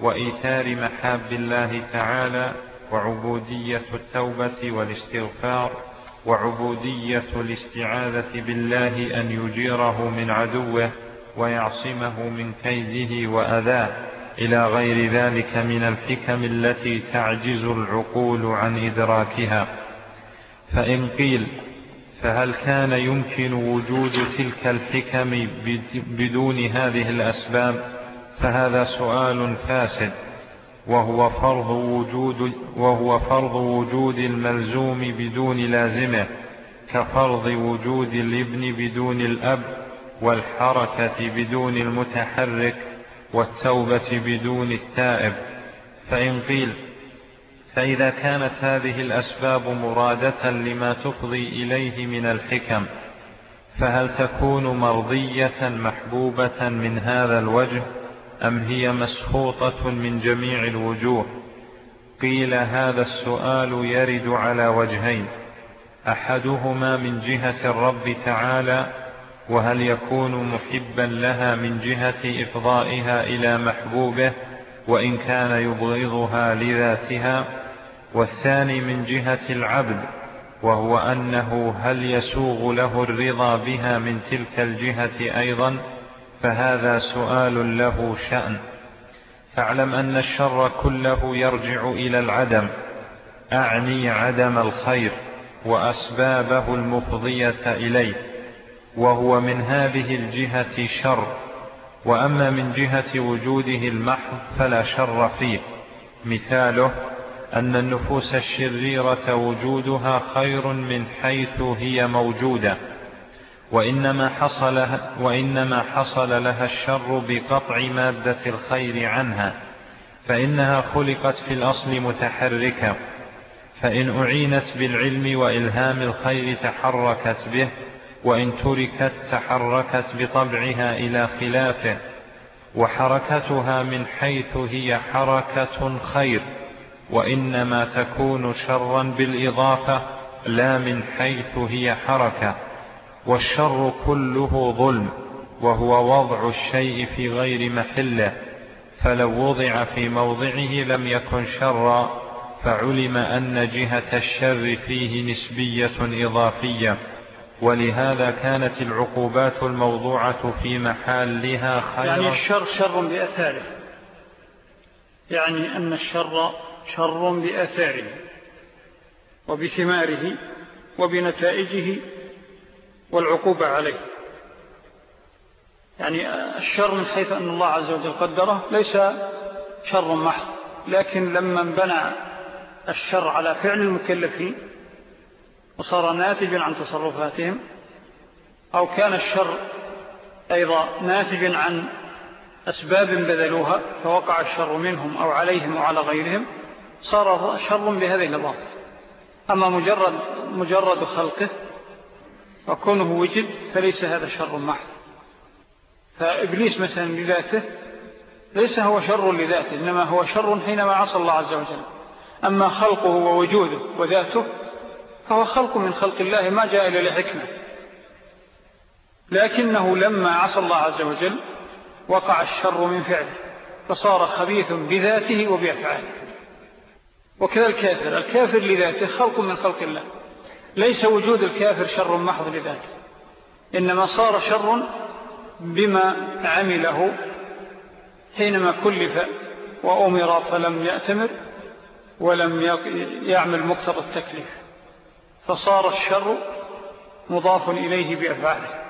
Speaker 3: وإيثار محاب الله تعالى وعبودية التوبة والاستغفار وعبودية الاستعاذة بالله أن يجيره من عدوه ويعصمه من كيده وأذاه. إلى غير ذلك من الحكم التي تعجز العقول عن إدراكها. فإن قيل فهل كان يمكن وجود تلك الحكم بدون هذه الأسباب؟ فهذا سؤال فاسد. وهو فرض وجود وهو فرض وجود الملزوم بدون لازمه كفرض وجود الابن بدون الأب والحركة بدون المتحرك والتوبة بدون التائب. فإن قيل فإذا كانت هذه الأسباب مرادة لما تفضي إليه من الحكم فهل تكون مرضية محبوبة من هذا الوجه؟ أم هي مسخوطة من جميع الوجوه؟ قيل هذا السؤال يرد على وجهين. أحدهما من جهة الرب تعالى وهل يكون محبا لها من جهة إفضائها إلى محبوبه وإن كان يبغضها لذاتها؟ والثاني من جهة العبد وهو أنه هل يسوغ له الرضا بها من تلك الجهة أيضا؟ فهذا سؤال له شأن. فاعلم أن الشر كله يرجع إلى العدم. أعني عدم الخير وأسبابه المفضية إليه. وهو من هذه الجهة شر. وأما من جهة وجوده المحض فلا شر فيه. مثاله أن النفوس الشريرة وجودها خير من حيث هي موجودة. وإنما حصل, وإنما حصل لها الشر بقطع مادة الخير عنها فإنها خلقت في الأصل متحركة فإن أعينت بالعلم وإلهام الخير تحركت به وإن تركت تحركت بطبعها إلى خلافه وحركتها من حيث هي حركة خير وإنما تكون شرا بالإضافة لا من حيث هي حركة. والشر كله ظلم وهو وضع الشيء في غير محله فلو وضع في موضعه لم يكن شرا فعلم أن جهة الشر فيه نسبية إضافية. ولهذا كانت العقوبات الموضوعة في محلها خيرا.
Speaker 2: يعني الشر شر بأثاره يعني أن الشر شر بأثاره وبثماره وبنتائجه والعقوبة عليه. يعني الشر من حيث أن الله عز وجل قدره ليس شر محض لكن لما انبنى الشر على فعل المكلفين وصار ناتج عن تصرفاتهم أو كان الشر أيضا ناتج عن أسباب بذلوها فوقع الشر منهم أو عليهم أو على غيرهم صار شر بهذه النظام أما مجرد, مجرد خلقه وكونه وجد فليس هذا شر محض. فإبليس مثلا لذاته ليس هو شر لذاته إنما هو شر حينما عصى الله عز وجل. أما خلقه ووجوده وذاته فهو خلق من خلق الله ما جاء إلى لحكمة. لكنه لما عصى الله عز وجل وقع الشر من فعله فصار خبيث بذاته وبأفعاله. وكذا الكافر الكافر لذاته خلق من خلق الله. ليس وجود الكافر شر محض لذاته. إنما صار شر بما عمله حينما كلف وأمر فلم يأتمر ولم يعمل مقتضى التكليف. فصار الشر مضاف إليه بأفعاله.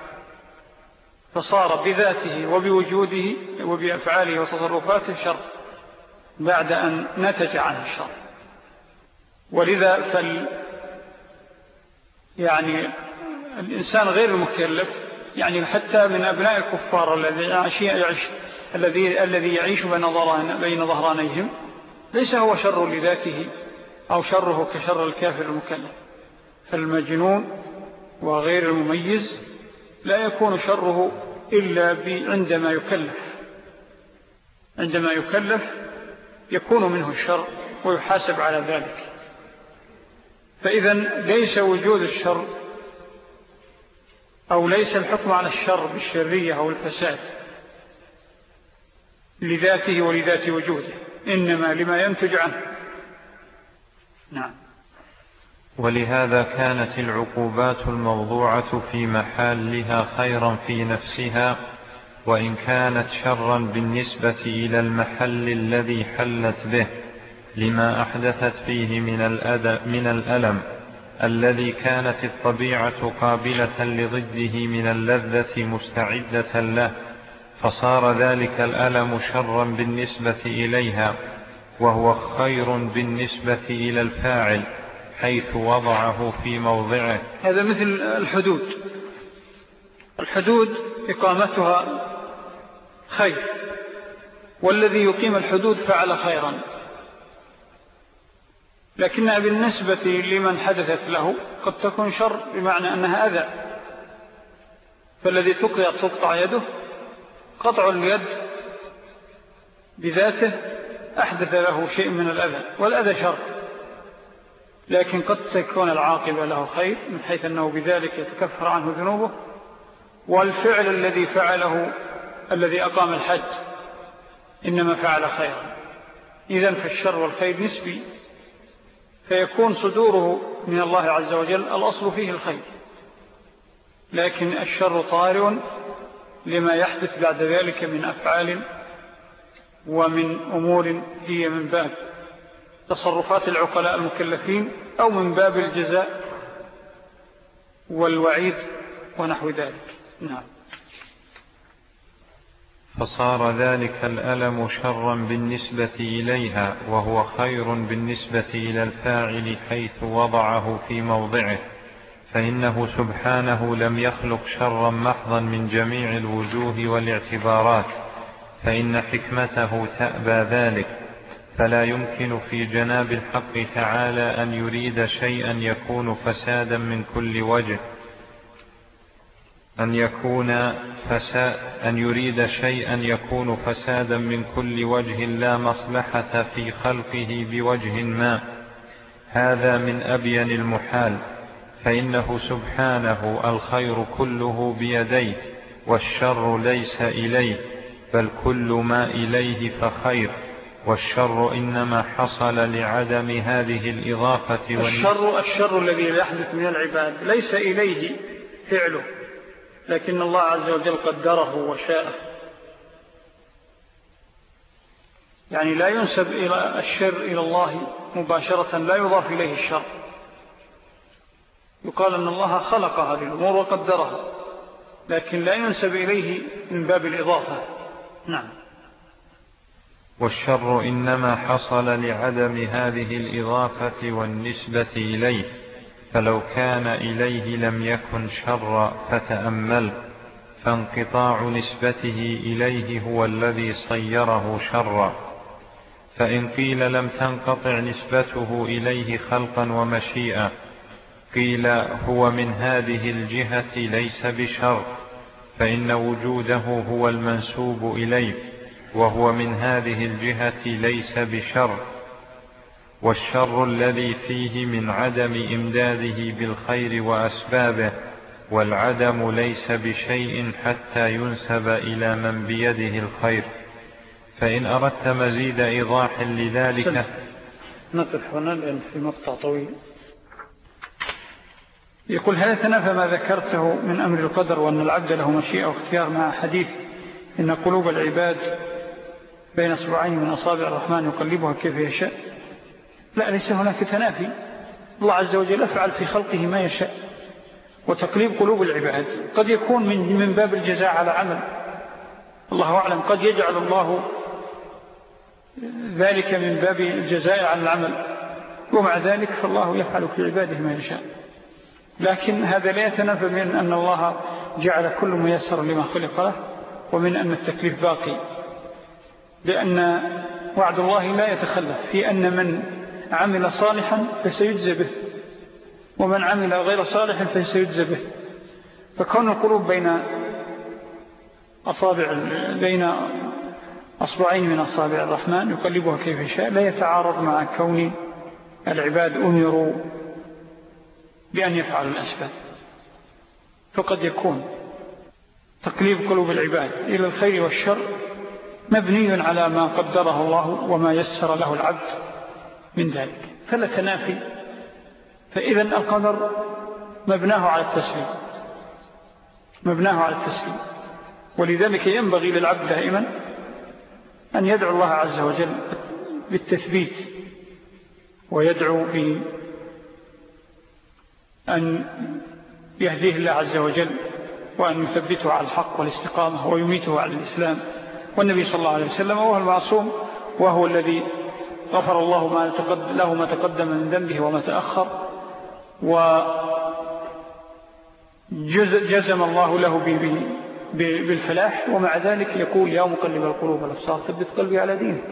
Speaker 2: فصار بذاته وبوجوده وبأفعاله وتصرفاته شر بعد أن نتج عنه الشر. ولذا فال يعني الإنسان غير المكلف يعني حتى من أبناء الكفار الذي يعيش, يعيش الذي الذي يعيش بين, بين ظهرانيهم ليس هو شر لذاته أو شره كشر الكافر المكلف. فالمجنون وغير المميز لا يكون شره إلا عندما يكلف. عندما يكلف يكون منه الشر ويحاسب على ذلك. فإذا ليس وجود الشر أو ليس الحكم على الشر بالشرية أو الفساد لذاته ولذات وجوده إنما لما ينتج عنه. نعم.
Speaker 3: ولهذا كانت العقوبات الموضوعة في محلها خيرا في نفسها وإن كانت شرا بالنسبة إلى المحل الذي حلت به. لما أحدثت فيه من, من الألم الذي كانت الطبيعة قابلة لضده من اللذة مستعدة له فصار ذلك الألم شرا بالنسبة إليها وهو خير بالنسبة إلى الفاعل حيث وضعه في موضعه.
Speaker 2: هذا مثل الحدود. الحدود إقامتها خير والذي يقيم الحدود فعل خيرا. لكنها بالنسبة لمن حدثت له قد تكون شر بمعنى أنها أذى. فالذي تقطع يده قطع اليد بذاته أحدث له شيء من الأذى والأذى شر. لكن قد تكون العاقبة له خير من حيث أنه بذلك يتكفر عنه ذنوبه والفعل الذي فعله الذي أقام الحج إنما فعل خيرا. إذن فالشر والخير نسبي. فيكون صدوره من الله عز وجل الأصل فيه الخير. لكن الشر طارئ لما يحدث بعد ذلك من أفعال ومن أمور هي من باب تصرفات العقلاء المكلفين أو من باب الجزاء والوعيد ونحو ذلك. نعم.
Speaker 3: فصار ذلك الألم شرا بالنسبة إليها وهو خير بالنسبة إلى الفاعل حيث وضعه في موضعه فإنه سبحانه لم يخلق شرا محضا من جميع الوجوه والاعتبارات فإن حكمته تأبى ذلك فلا يمكن في جناب الحق تعالى أن يريد شيئا يكون فسادا من كل وجه. أن يكون فساد أن يريد شيئا يكون فسادا من كل وجه لا مصلحة في خلقه بوجه ما. هذا من أبين المحال. فإنه سبحانه الخير كله بيديه والشر ليس إليه بل كل ما إليه فخير. والشر إنما حصل لعدم هذه الإضافة
Speaker 2: الشر, الشر الذي يحدث من العباد ليس إليه فعله. لكن الله عز وجل قدره وشاءه. يعني لا ينسب إلى الشر إلى الله مباشرة لا يضاف إليه الشر. يقال أن الله خلق هذه الأمور وقدرها لكن لا ينسب إليه من باب الإضافة. نعم.
Speaker 3: والشر إنما حصل لعدم هذه الإضافة والنسبة إليه. فلو كان إليه لم يكن شر فتأمل فانقطاع نسبته إليه هو الذي صيره شرا. فإن قيل لم تنقطع نسبته إليه خلقا ومشيئة قيل هو من هذه الجهة ليس بشر فإن وجوده هو المنسوب إليه وهو من هذه الجهة ليس بشر. والشر الذي فيه من عدم إمداده بالخير وأسبابه والعدم ليس بشيء حتى ينسب إلى من بيده الخير. فإن أردت مزيد إيضاح لذلك
Speaker 2: نقف هنا لأن في مقطع طويل. يقول هل يتنافى ما ذكرته من أمر القدر وأن العبد له مشيئة واختيار مع حديث إن قلوب العباد بين أصبعين من أصابع الرحمن يقلبها كيف يشاء؟ لا ليس هناك تنافي. الله عز وجل أفعل في خلقه ما يشاء. وتقليب قلوب العباد. قد يكون من, من باب الجزاء على عمل الله أعلم. قد يجعل الله ذلك من باب الجزاء على العمل. ومع ذلك فالله يفعل في عباده ما يشاء. لكن هذا لا يتنافى من أن الله جعل كل ميسر لما خلق له ومن أن التكليف باقي. لأن وعد الله لا يتخلف في أن من عمل صالحا فسيجزى به ومن عمل غير صالح فسيجزى به. فكون القلوب بين أصابع بين أصبعين من أصابع الرحمن يقلبها كيف شاء لا يتعارض مع كون العباد أمروا بأن يفعلوا الأسباب فقد يكون تقليب قلوب العباد إلى الخير والشر مبني على ما قدره الله وما يسر له العبد. من ذلك. فلا تنافي فإذا القدر مبناه على التسليم. مبناه على التسليم. ولذلك ينبغي للعبد دائما أن يدعو الله عز وجل بالتثبيت ويدعو بأن يهديه الله عز وجل وأن يثبته على الحق والاستقامة ويميته على الإسلام. والنبي صلى الله عليه وسلم وهو المعصوم وهو الذي غفر الله ما له ما تقدم من ذنبه وما تأخر وجزم الله له بالفلاح ومع ذلك يقول يا مقلب القلوب الأفصار ثبت قلبي على دينك.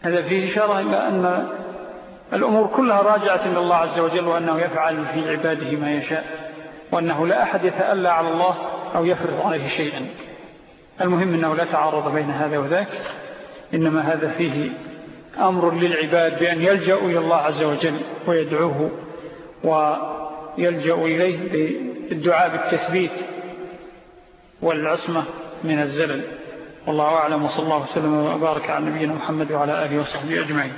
Speaker 2: هذا فيه إشارة إلى أن الأمور كلها راجعة إلى الله عز وجل وأنه يفعل في عباده ما يشاء وأنه لا أحد يتألى على الله أو يفرض عليه شيئا. المهم أنه لا تعارض بين هذا وذاك إنما هذا فيه أمر للعباد بأن يلجأوا إلى الله عز وجل ويدعوه ويلجأوا إليه بالدعاء بالتثبيت والعصمة من الزلل. والله أعلم وصلى الله وسلم وبارك على نبينا محمد وعلى آله وصحبه أجمعين.